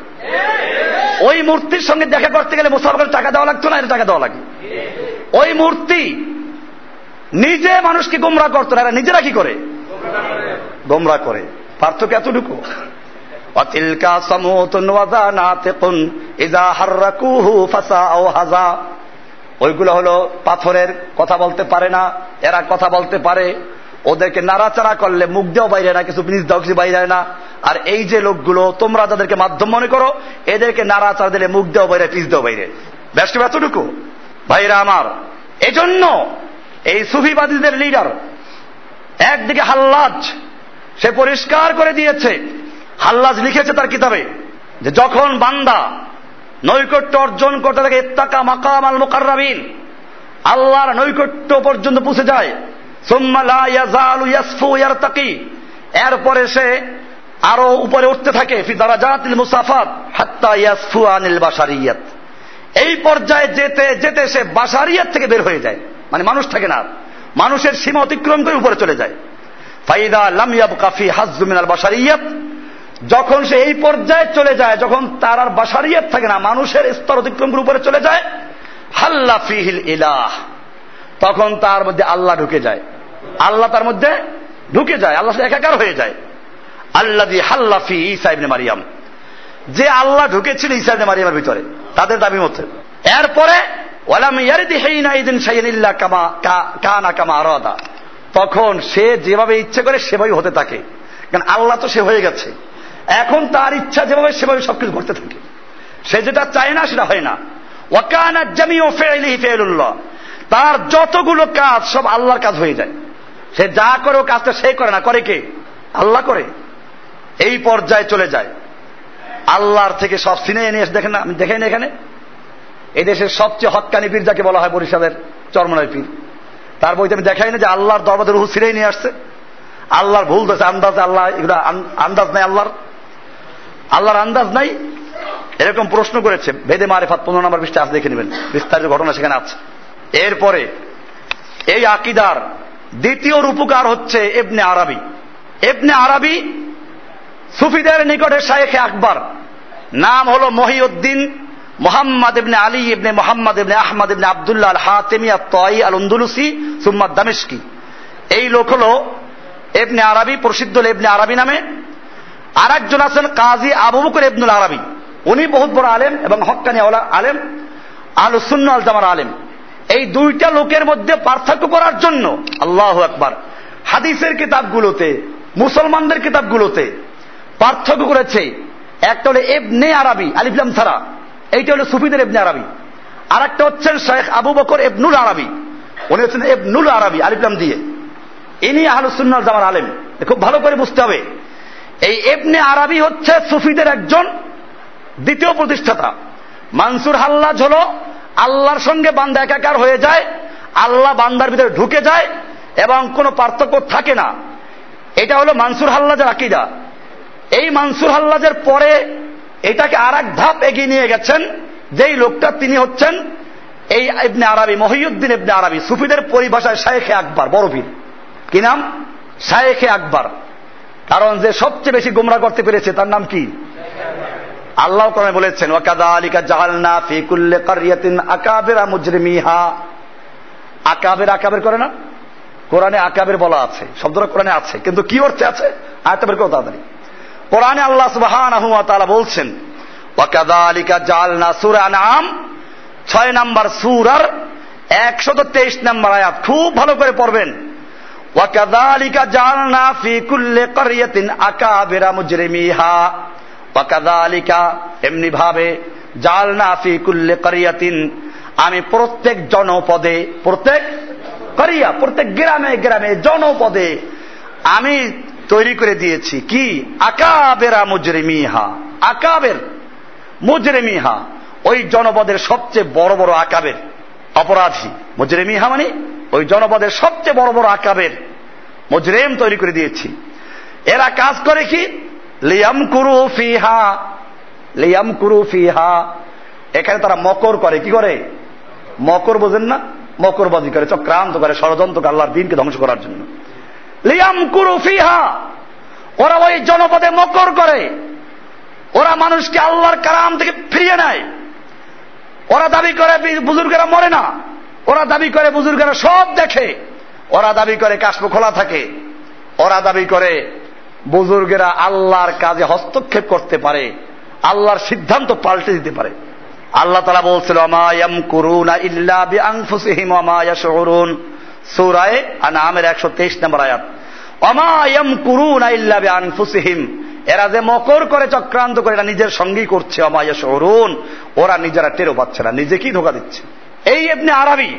ওই মূর্তির সঙ্গে দেখা করতে গেলে মুসলমানের টাকা দেওয়া লাগতো না, এটা টাকা দেওয়া লাগে। ওই মূর্তি নিজে মানুষকে গোমরা করতো না নিজেরা কি করে? গোমরা করে। পার্থক্য এতটুকু। হাজা। ওইগুলো হলো পাথরের কথা বলতে পারে না, এরা কথা বলতে পারে। ওদেরকে নাড়াচাড়া করলে মুখ দেও বাইরে না, কিছু নিজ দাও কিছু বাইরে না। আর এই যে লোকগুলো, তোমরা যাদেরকে মাধ্যম মনে করো, এদেরকে নাড়াচাড়া দিলে মুখ দেও বাইরে, পিস দেওয়া বাইরে। ব্যস্ত এতটুকু। ভাইরা আমার, এজন্য এই সুফিবাদীদের লিডার একদিকে হাল্লাজ, সে পরিষ্কার করে দিয়েছে। হাল্লাজ লিখেছে তার কিতাবে যে যখন বান্দা নৈকট্য অর্জন করতে থাকে, ইত্তাকা মাকাম আল মোকাররাবিন, আল্লাহর নৈকট্য পর্যন্ত পৌঁছে যায়। এরপরে সে আরও উপরে উঠতে থাকে মুসাফাত, হাত্তা ইয়াসফু আনিল বাসারিয়াত এই পর্যায়ে যেতে যেতে সে বাসারিয়ার থেকে বের হয়ে যায়। মানে মানুষ থাকে না। মানুষের সীমা অতিক্রম করে উপরে চলে যায়। ফাইদা লামিয়াব কাফি হাজুমিনাল বাসারিয়াত। যখন সে এই পর্যায়ে চলে যায়, যখন তার আর বাসারিয়াত থাকে না, মানুষের স্তর অতিক্রম করে উপরে চলে যায়, হাল্লা ফিহিল ইলাহ। তখন তার মধ্যে আল্লাহ ঢুকে যায়। আল্লাহ তার মধ্যে ঢুকে যায়। আল্লাহ একাকার হয়ে যায়। আল্লাহ দি হাল্লাফি ইসাইবনে মারিয়াম। যে আল্লাহ ঢুকেছিল ইসাইবনে মারিয়ামের ভিতরে। তাদের দাবি মতে। এরপরে তখন সে যেভাবে ইচ্ছে করে সেভাবে হতে থাকে। কারণ আল্লাহ তো সে হয়ে গেছে। এখন তার ইচ্ছা যেভাবে সেভাবে সবকিছু ঘটতে থাকে। সে যেটা চায় না, সেটা হয় না। তার যতগুলো কাজ, সব আল্লাহর কাজ হয়ে যায়। সে যা করে কাজটা সে করে না। করে কে? আল্লাহ করে। এই পর্যায়ে চলে যায়। আল্লাহর থেকে সব সিনে এনে এসে দেখেন না? আমি দেখেন এখানে? এই দেশের সবচেয়ে হকানি পীর যাকে বলা হয় বরিশালের চরমনায় পীর। তার বইতে আমি দেখাই না যে আল্লাহর দরবাদের রুহু সিনেই নিয়ে আসছে। আল্লাহর ভুল দিয়েছে আন্দাজ আল্লাহ আন্দাজ নাই আল্লাহর। আল্লাহর আন্দাজ নাই। এরকম প্রশ্ন করেছে, ভেদে মারেফাত, পনেরো নম্বর পৃষ্ঠে আছে, দেখে নেবেন। বিস্তারিত ঘটনা সেখানে আছে। এরপরে, এই আকিদার দ্বিতীয় রূপকার হচ্ছে এবনে আরবি। এবনে আরবি সুফিদের নিকটে শায়েখে আকবর। নাম হল মহিউদ্দিন মোহাম্মদ ইবনে আলী ইবনে মোহাম্মদ ইবনে আহমদ ইবনে আবদুল্লাহ আল হাতেমিয়া তয় আল উন্দুলুসি সুম্মাদ দামেশকি এই লোক হল এবনে আরবি, প্রসিদ্ধ এবনে আরবি নামে। আর একজন আছেন কাজী আবু বকর ইবনুল আরবি। উনি বহুত বড় আলেম এবং হকানি আলেম আল সুন্ন আল জামার আলেম। এই দুইটা লোকের মধ্যে পার্থক্য করার জন্য আল্লাহ একবার হাদিসের কিতাবগুলোতে, মুসলমানদের কিতাবগুলোতে পার্থক্য করেছে। একটা হলো এবনে আরবি আলিফলাম ছাড়া এইটা হলো সুফিদের এবনে আরবি। আর একটা হচ্ছেন শেখ আবু বকর এবনুল আরবি। উনি হচ্ছেন এবনুল আরবি আলিফলাম দিয়ে। ইনি আহলুসুন্নাল জামার আলেম। খুব ভালো করে বুঝতে হবে। এই এবনে আরবি হচ্ছে সুফিদের একজন দ্বিতীয় প্রতিষ্ঠাতা। মানসুর হাল্লাজ হল আল্লাহর সঙ্গে বান্দা একাকার হয়ে যায়, আল্লাহ বান্দার ভিতরে ঢুকে যায়, এবং কোনো পার্থক্য থাকে না। এটা হলো মানসুর হাল্লাজের আকিদা। এই মানসুর হাল্লাজের পরে এটাকে আর ধাপ এগিয়ে নিয়ে গেছেন, যেই লোকটা তিনি হচ্ছেন এই ইবনে আরবি, মহিউদ্দিন ইবনে আরবি, সুফিদের পরিভাষায় শায়েখে আকবর, বড় পীর। কি নাম? শায়েখে আকবর। কারণ যে সবচেয়ে বেশি গুমরা করতে পেরেছে, তার নাম কি? আল্লাহ কোরআনে বলেছেন আলিকা জাহালনা আকাবিরা মুজরিমিহা। আকাবের আকাবের করে না? কোরআনে আকাবের বলা আছে, শব্দটা কোরআনে আছে, কিন্তু কি অর্থে আছে? আয়টা বের করো তাড়াতাড়ি। কোরআনে আল্লাহ সুবহানাহু ওয়া তাআলা বলছেন ওয়াকাদা আলিকা জাহালনা সূরা আনআম ছয় নাম্বার সূরার একশত তেইশ নাম্বার আয়াত, খুব ভালো করে পড়বেন। ওয়াকাদালিকা জালনা ফি কুল্লি কারিয়াতিন আকাবিরা মুজরিমিহা ওয়াকাদালিকা এমনি ভাবে জালনা ফি কুল্লি কারিয়াতিন আমি প্রত্যেক জনপদে, প্রত্যেক করিয়া, প্রত্যেক গ্রামে গ্রামে জনপদে আমি তৈরি করে দিয়েছি। কি? আকাবেরা মুজরিমিহা। আকাবের মুজরিমিহা। ওই জনপদের সবচেয়ে বড় বড় আকাবের অপরাধী। মুজরেমিহা মানে ওই জনপদের সবচেয়ে বড় বড় আকাবের মুজরেম তৈরি করে দিয়েছি। এরা কাজ করে কি? লিয়াম কুরু ফিহা। লিয়াম কুরু ফিহা। এখানে তারা মকর করে। কি করে? মকর বোঝেন না? মকরবাজি করে, চক্রান্ত করে, ষড়যন্ত্র আল্লাহর দিনকে ধ্বংস করার জন্য। লিয়াম কুরু ফিহা। ওরা ওই জনপদে মকর করে। ওরা মানুষকে আল্লাহর কারাম থেকে ফিরিয়ে নেয়। ওরা দাবি করে বুজুর্গেরা মরে না। ওরা দাবি করে বুজুর্গেরা সব দেখে। ওরা দাবি করে কাশ্ম খোলা থাকে। ওরা দাবি করে বুজুর্গেরা আল্লাহর কাজে হস্তক্ষেপ করতে পারে। আল্লাহর সিদ্ধান্ত পাল্টে দিতে পারে। আল্লাহ তারা বলছিল অমায়াম করুনা ইল্লা বি আংফুসিহিম অমায়া শহরুন সুরায় আনামের একশো তেইশ নম্বর আয়াত। অমায়াম করুনা ইল্লা বি আংফুসিহিম এরা যে মকর করে, চক্রান্ত করে, এরা নিজের সঙ্গেই করছে। অমায়া শহরুন ওরা নিজেরা টেরো পাচ্ছে না, নিজেকেই ধোকা দিচ্ছে। এই এমনি আরবি,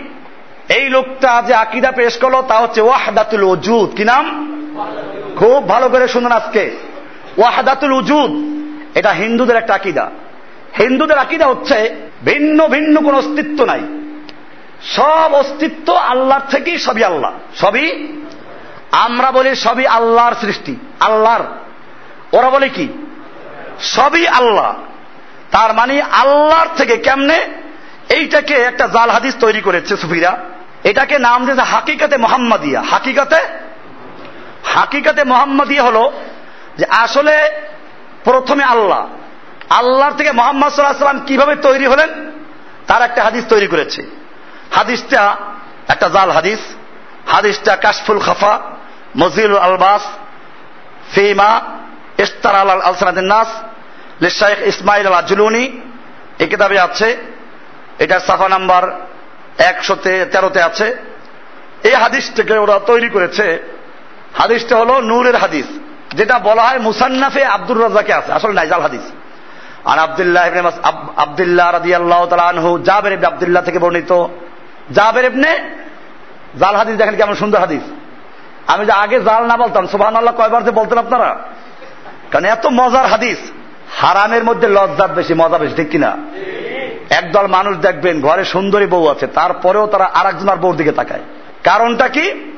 এই লোকটা যে আকিদা পেশ করল, তা হচ্ছে ওয়াহদাতুল ওজুদ কি নাম? খুব ভালো করে শুনুন আজকে। ওয়াহদাতুল উজুদ এটা হিন্দুদের একটা আকিদা। হিন্দুদের আকিদা হচ্ছে ভিন্ন ভিন্ন কোন অস্তিত্ব নাই। সব অস্তিত্ব আল্লাহর থেকেই সবই আল্লাহ। সবই আমরা বলি সবই আল্লাহর সৃষ্টি, আল্লাহর। ওরা বলে কি? সবই আল্লাহ। তার মানে আল্লাহর থেকে কেমনে? এইটাকে একটা জাল হাদিস তৈরি করেছে সুফিরা। এটাকে নাম দিয়েছে হাকিকাতে মোহাম্মদিয়া। হাকিকাতে? হাকিকাতে মোহাম্মদিয়া হলো যে আসলে প্রথমে আল্লাহ। আল্লাহর থেকে মোহাম্মদ সাল্লাহ সাল্লাম কীভাবে তৈরি হলেন? তার একটা হাদিস তৈরি করেছে। হাদিসটা, একটা জাল হাদিস, হাদিসটা কাশফুল খাফা মজিল আলবাস, ফিমা ইস্তার আল আলসানাদিন নাস শেখ ইসমাইল আল আজলুনি এই কিতাবে আছে, এটা সাফা নাম্বার একশোতে, তেরোতে আছে। এই হাদিসটাকে ওরা তৈরি করেছে, হাদিসটা হলো নূরের হাদিস, যেটা বলা হয় মুসান্নাফে আব্দুর রাজাকে আছে, আসলে নাইজাল হাদিস। আর আবদুল্লাহ আবদুল্লাহ রাজি আল্লাহ আনহু জাবের আবদুল্লাহ থেকে বর্ণিত জাবের ইবনে জাল হাদিস দেখেন কেমন সুন্দর হাদিস। আমি যে আগে জাল না বলতাম সুবাহ আল্লাহ কয়বার যে বলতেন আপনারা? কারণ এত মজার হাদিস, হারামের মধ্যে লজ্জার বেশি, মজা বেশি, ঠিক কিনা? একদল মানুষ দেখবেন, ঘরে সুন্দরী বউ আছে, তারপরেও তারা আর একজনের বউর দিকে তাকায়। কারণটা কি?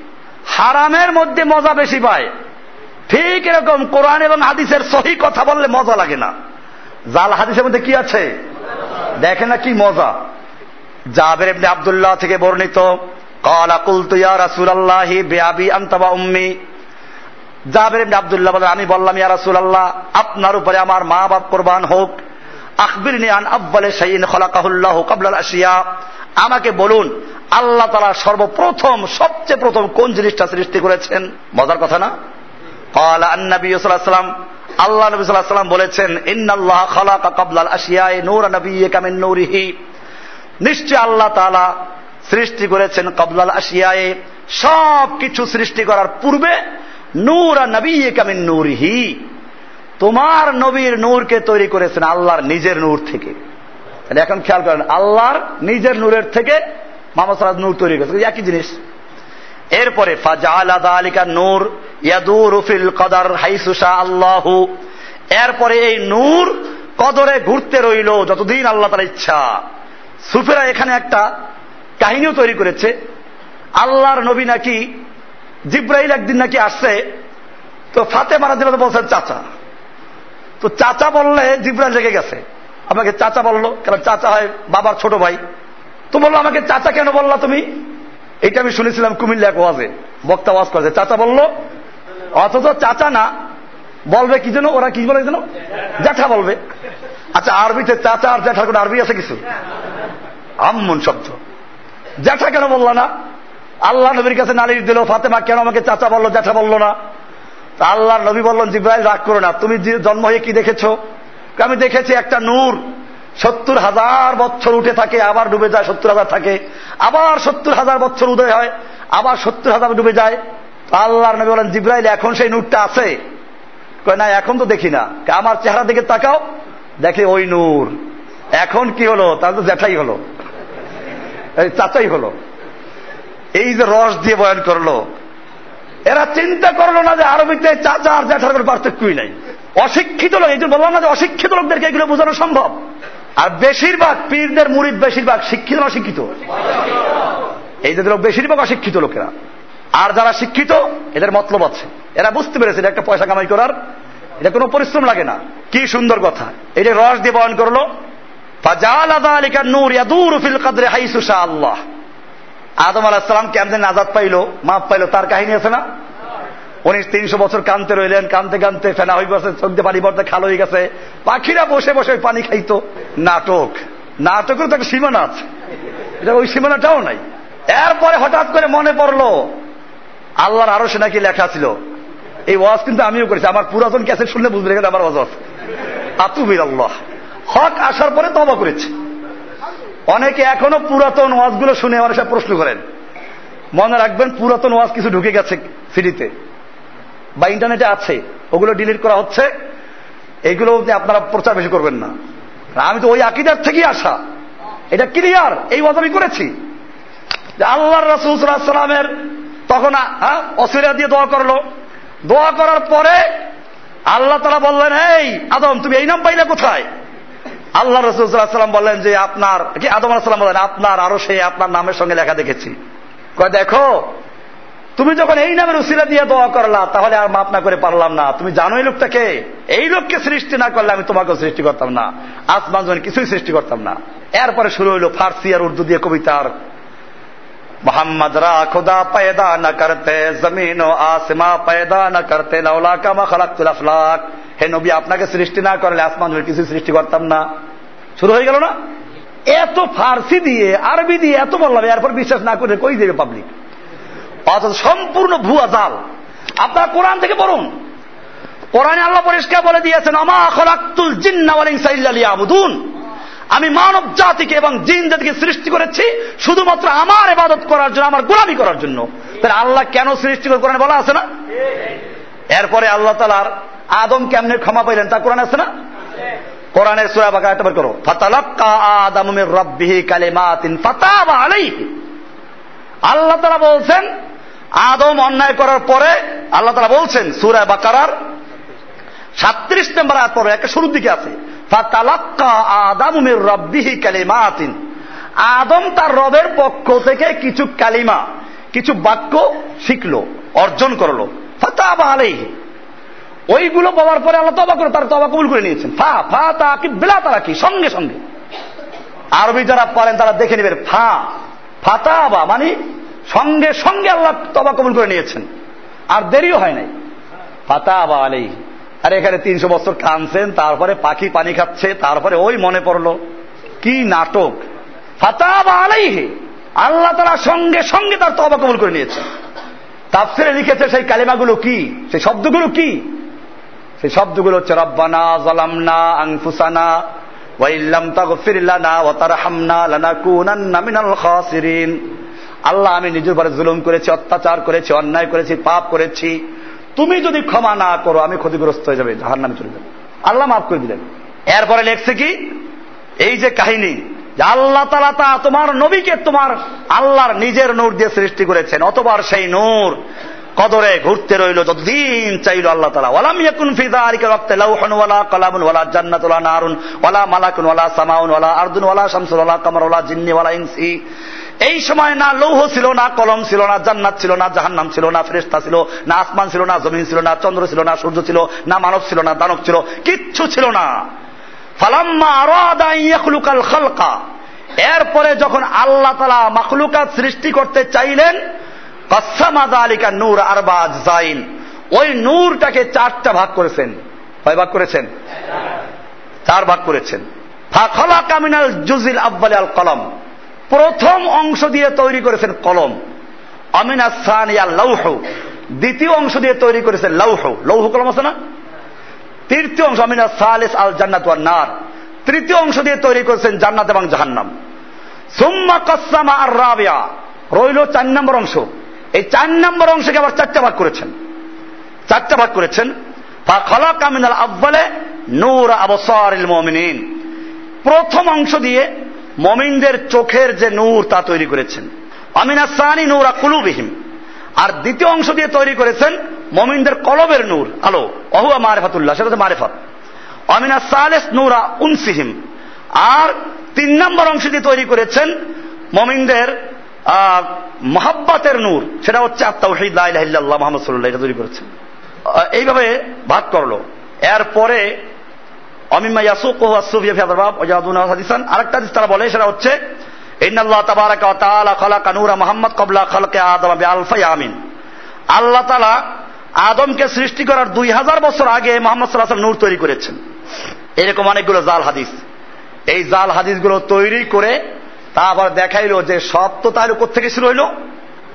হারামের মধ্যে মজা বেশি পায়। ঠিক এরকম কোরআন এবং হাদিসের সহি কথা বললে মজা লাগে না। জাল হাদিসের মধ্যে কি আছে? দেখে না কি মজা। জাবের ইবনে আবদুল্লাহ থেকে বর্ণিত, কলা কুলতু ইয়া রাসূলুল্লাহি বিআবি আনতা ওয়া উম্মি। জাবের ইবনে আবদুল্লাহ বলেন, আমি বললাম, ইয়া রাসূলুল্লাহ, আপনার উপরে আমার মা বাপ কুরবান হোক। আখবিরনি আন আব্বালে শাইইন খলাকাহুল্লাহু ক্বাবলাল আশিয়া আমাকে বলুন, আল্লাহ তারা সর্বপ্রথম, সবচেয়ে প্রথম কোন জিনিসটা সৃষ্টি করেছেন? মজার কথা না? কলা আন্নবী সাল্লাম আল্লাহ নবী সাল্লাহ সাল্লাম বলেছেন, ইন্নাল্লাহ খালাকা ক্বাবলাল আশিয়ায়ে নূরা নবিয়্যিকা মিন নূরিহি। নিশ্চয় আল্লাহ তাআলা সৃষ্টি করেছেন কাবলাল আশিয়ায়। সব কিছু সৃষ্টি করার পূর্বে নূর নবিয়্যিকা মিন নূরিহি। তোমার নবীর নূরকে তৈরি করেছেন আল্লাহর নিজের নূর থেকে। এখন খেয়াল করেন, আল্লাহর নিজের নূরের থেকে মোহাম্মদ নূর তৈরি করেছে। একই জিনিস। এরপরে নূর ইয়াদুরুফিল কদার হাইসুসা আল্লাহু। এরপরে এই নূর কদরে ঘুরতে রইল যতদিন আল্লাহ তার ইচ্ছা। সুফেরা এখানে একটা কাহিনীও তৈরি করেছে। আল্লাহর নবী নাকি, জিব্রাইল একদিন নাকি আসছে, তো ফাতে মারা দিল বলছেন চাচা। তো চাচা বললে, জিব্রাইল রেগে গেছে। আমাকে চাচা বলল। কারণ চাচা হয় বাবার ছোট ভাই। তো বলল, আমাকে চাচা কেন বললা তুমি? এটা আমি শুনেছিলাম কুমিল্লা এক ওয়াজে। বক্তা ওয়াজ করেছে। চাচা বলল, অথচ চাচা না, বলবে কি যেন? ওরা কি বলে যেন? জ্যাঠা বলবে। আচ্ছা আরবিতে চাচা আর জ্যাঠার কোনো আরবি আছে কিছু? আম্মুন শব্দ। জ্যাঠা কেন বলল না? আল্লাহ নবীর কাছে নালিশ দিল, ফাতেমা, কেন আমাকে চাচা বলল, জ্যাঠা বলল না? তা আল্লাহ নবী বললেন, জিব্রাইল, রাগ করো না। তুমি জন্ম হয়ে কি দেখেছ? আমি দেখেছি একটা নূর, সত্তর হাজার বছর উঠে থাকে, আবার ডুবে যায়, সত্তর হাজার থাকে। আবার সত্তর হাজার বছর উদয় হয়, আবার সত্তর হাজার ডুবে যায়। আল্লাহ নবী বলেন জিব্রাইল, এখন সেই নূরটা আছে? কয়, না, এখন তো দেখি না। আমার চেহারা দিকে তাকাও, দেখে ওই নূর। এখন কি হলো? তাহলে তো জ্যাঠাই হলো। চাচাই হলো। এই যে রস দিয়ে বয়ান করল, এরা চিন্তা করল না যে আরবিতে চাচা আর জ্যাঠার কোনো পার্থক্যই নাই। অশিক্ষিত লোক, এই যে বললাম না যে অশিক্ষিত লোকদেরকে এগুলো বোঝানো সম্ভব? আর বেশিরভাগ পীরদের মুরিদ বেশিরভাগ শিক্ষিত না অশিক্ষিত? এই যে লোক বেশিরভাগ অশিক্ষিত লোকেরা। আর যারা শিক্ষিত, এদের মতলব আছে। এরা বুঝতে পেরেছে এটা একটা পয়সা কামাই করার, এটা কোনো পরিশ্রম লাগে না। কি সুন্দর কথা। এটা রস দিয়ে বয়ন করল আদম আলাহাম কেমন আজাদ পাইল? মাপ পাইল, তার কাহিনী আছে না? উনি তিনশো বছর কানতে রইলেন, কানতে কানতে ফেনা হয়ে গেছে চোখ পানি পড়তে খালো হয়ে গেছে। পাখিরা বসে বসে পানি খাইতো। নাটক। নাটকের তো একটা সীমানা আছে। এটা ওই সীমানাটাও নাই। এরপরে হঠাৎ করে মনে পড়ল, আল্লাহর আরও সে নাকি লেখা ছিল। এই ওয়াজ কিন্তু আমিও করেছি। আমার পুরাতন ক্যাসেট শুনলে বুঝবে আমার ওয়াজ আতুবির আল্লাহ হক আসার পরে তবা করেছে। অনেকে এখনও পুরাতন ওয়াজগুলো শুনে সব প্রশ্ন করেন, মনে রাখবেন পুরাতন ওয়াজ কিছু ঢুকে গেছে সিডিতে। বা ইন্টারনেটে আছে, ওগুলো ডিলিট করা হচ্ছে এইগুলো আপনারা প্রচার বেশি করবেন না। আমি তো ওই আকিদার থেকেই আসা। এটা ক্লিয়ার, এই ওয়াজ আমি করেছি। যে আল্লাহ রসুলামের তখন অসিরা দিয়ে দোয়া করল। দোয়া করার পরে আল্লাহ তারা বললেন এই আদম, তুমি এই নাম পাইলে কোথায়? আল্লাহ রসুলাম বললেন যে আপনার, কি আদম আলাহাম বলেন, আপনার আরও সে আপনার নামের সঙ্গে লেখা দেখেছি। কয়, দেখো, তুমি যখন এই নামের উসিলা দিয়ে দোয়া করলা, তাহলে আর মাপ না করে পারলাম না। তুমি জানো এই লোকটাকে এই লোককে সৃষ্টি না করলে আমি তোমাকেও সৃষ্টি করতাম না। আসমান জন কিছুই সৃষ্টি করতাম না। এরপরে শুরু হইল ফার্সি আর উর্দু দিয়ে কবিতার। মোহাম্মদ রা খুদা পায়দা না করতে, জমিন ও আসমা পায়দা না করতে লাউলা কামা খালাক তুলা তুলাফলাক হে নবী, আপনাকে সৃষ্টি না করলে আসমান কিছু সৃষ্টি করতাম না। শুরু হয়ে গেল না? এত ফার্সি দিয়ে, আরবি দিয়ে এত বললাম, এরপর বিশ্বাস না করে কই দেবে পাবলিক অথচ সম্পূর্ণ ভুয়া জাল। আপনারা কোরআন থেকে পড়ুন। কোরআনে আল্লাহ পরিষ্কার বলে দিয়েছেন, আমা লিয়াবুদুন। আমি মানব জাতিকে এবং জিন জাতিকে সৃষ্টি করেছি শুধুমাত্র আমার এবাদত করার জন্য, আমার গোলামি করার জন্য। তাহলে আল্লাহ কেন সৃষ্টি করে কোরআনে বলা আছে না? এরপরে আল্লাহ তালার আদম কেমনে ক্ষমা পাইলেন? তা কোরআন আছে না? কোরআনের সুরা বাকা একটা বের করো। ফাতালাক্কা আদম মির রাব্বিহি কালিমাতিন ফাতাবা আল্লাহ তাআলা বলছেন, আদম অন্যায় করার পরে আল্লাহ তাআলা বলছেন, সূরা বাকারার 37 নম্বর আয়াত পড়ো একটা শুরুর দিকে আছে। ফাতালাক্কা আদম মির রাব্বিহি কালিমাতিন। আদম তার রবের পক্ষ থেকে কিছু কালিমা, কিছু বাক্য শিখলো, অর্জন করল। ফাতাবা আলাইহি। ওইগুলো বলার পরে আল্লাহ তবা করে, তার তবা কবুল করে নিয়েছেন। ফা ফা, তা, কি, বেলা, তারা কি? সঙ্গে সঙ্গে। আরবি যারা পারেন তারা দেখে নেবেন, ফা, ফাতাবা মানে সঙ্গে সঙ্গে আল্লাহ তবা কবুল করে নিয়েছেন। আর দেরিও হয় নাই। ফাতাবা আলাই আর এখানে তিনশো বছর কানছেন তারপরে পাখি পানি খাচ্ছে, তারপরে ওই মনে পড়ল। কি নাটক। ফাতা ফাতাবা আলাইহে। আল্লাহ তারা সঙ্গে সঙ্গে তার তবা কবুল করে নিয়েছেন। তাফসিরে লিখেছে সেই কালিমাগুলো কি? সেই শব্দগুলো কি? সেই শব্দগুলো হচ্ছে রব্বানা জালামনা আংফুসানা ওয়াইল্লাম লানাকুনান্না মিনাল খাসিরিন। আল্লাহ, আমি নিজের উপরে জুলুম করেছি, অত্যাচার করেছি, অন্যায় করেছি, পাপ করেছি। তুমি যদি ক্ষমা না করো, আমি ক্ষতিগ্রস্ত হয়ে যাবে জাহার নামে চলে যাবে। আল্লাহ মাফ করে দিলেন। এরপরে লেখছে কি? এই যে কাহিনী, যে আল্লাহ তালা তা তোমার নবীকে তোমার আল্লাহর নিজের নূর দিয়ে সৃষ্টি করেছেন, অতবার সেই নূর। কদরে ঘুরতে রইল যতদিন চাইল আল্লাহ তালা ওয়ালাম ইয়াকুন ফিদা আরিকা রক্তে লাউহন ওয়ালা কালামুন ওয়ালা জান্নাত ওয়ালা নারুন ওয়ালা মালাকুন ওয়ালা সামাউন ওয়ালা আরদুন ওয়ালা শামসুন ওয়ালা কামার ওয়ালা জিন্নি ওয়ালা ইনসি এই সময় না লৌহ ছিল না কলম ছিল না জান্নাত ছিল না জাহান্নাম ছিল না ফেরেস্তা ছিল না আসমান ছিল না জমিন ছিল না চন্দ্র ছিল না সূর্য ছিল না মানব ছিল না দানব ছিল কিচ্ছু ছিল না ফালাম্মা আরাদা ইয়াখলুকাল খালকা এরপরে যখন আল্লাহ তালা মাখলুকাত সৃষ্টি করতে চাইলেন কসামাদা আলিকা নূর আরবাজ ওই নূরটাকে চারটা ভাগ করেছেন। কয় ভাগ করেছেন? চার ভাগ করেছেন। ফাখলা কামিনাল জুজিল আব্বাল আল কলম। প্রথম অংশ দিয়ে তৈরি করেছেন কলম। আমিনা সানিয়া দ্বিতীয় অংশ দিয়ে তৈরি করেছেন লৌহ লৌহ কলম আছে না? তৃতীয় অংশ আমিনা সালেস আল জান্নাত নার। তৃতীয় অংশ দিয়ে তৈরি করেছেন জান্নাত এবং জাহান্নাম। সুম্মা কসামা আর রাবিয়া। রইল চার নম্বর অংশ। এই চার নম্বর অংশকে আবার চারটা ভাগ করেছেন। চারটা ভাগ করেছেন। আব্বালে নূর আবসারিল মমিনিন। প্রথম অংশ দিয়ে মমিনদের চোখের যে নূর তা তৈরি করেছেন। আমিনা সানি নূরা কুলুবিহিম। আর দ্বিতীয় অংশ দিয়ে তৈরি করেছেন মমিনদের কলবের নূর। আলো অহুয়া মারেফাতুল্লাহ, সেটা মারেফাত। অমিনা সালেস নূরা উনসিহিম। আর তিন নম্বর অংশ দিয়ে তৈরি করেছেন মমিনদের মহাব্বাতের নূর, সেটা হচ্ছে আত্মাউহিদ লাইল্লাহ মোহাম্মদ সাল্লাহ এটা তৈরি করেছেন। এইভাবে ভাগ করল। এরপরে আরেকটা বলে, সেটা হচ্ছে আদম আদমকে সৃষ্টি করার দুই হাজার বছর আগে নূর তৈরি করেছেন। এরকম অনেকগুলো জাল হাদিস। এই জাল হাদিসগুলো তৈরি করে তা আবার দেখাইলো যে সব তো তার তাহলে কোথেকে শুরু হইল?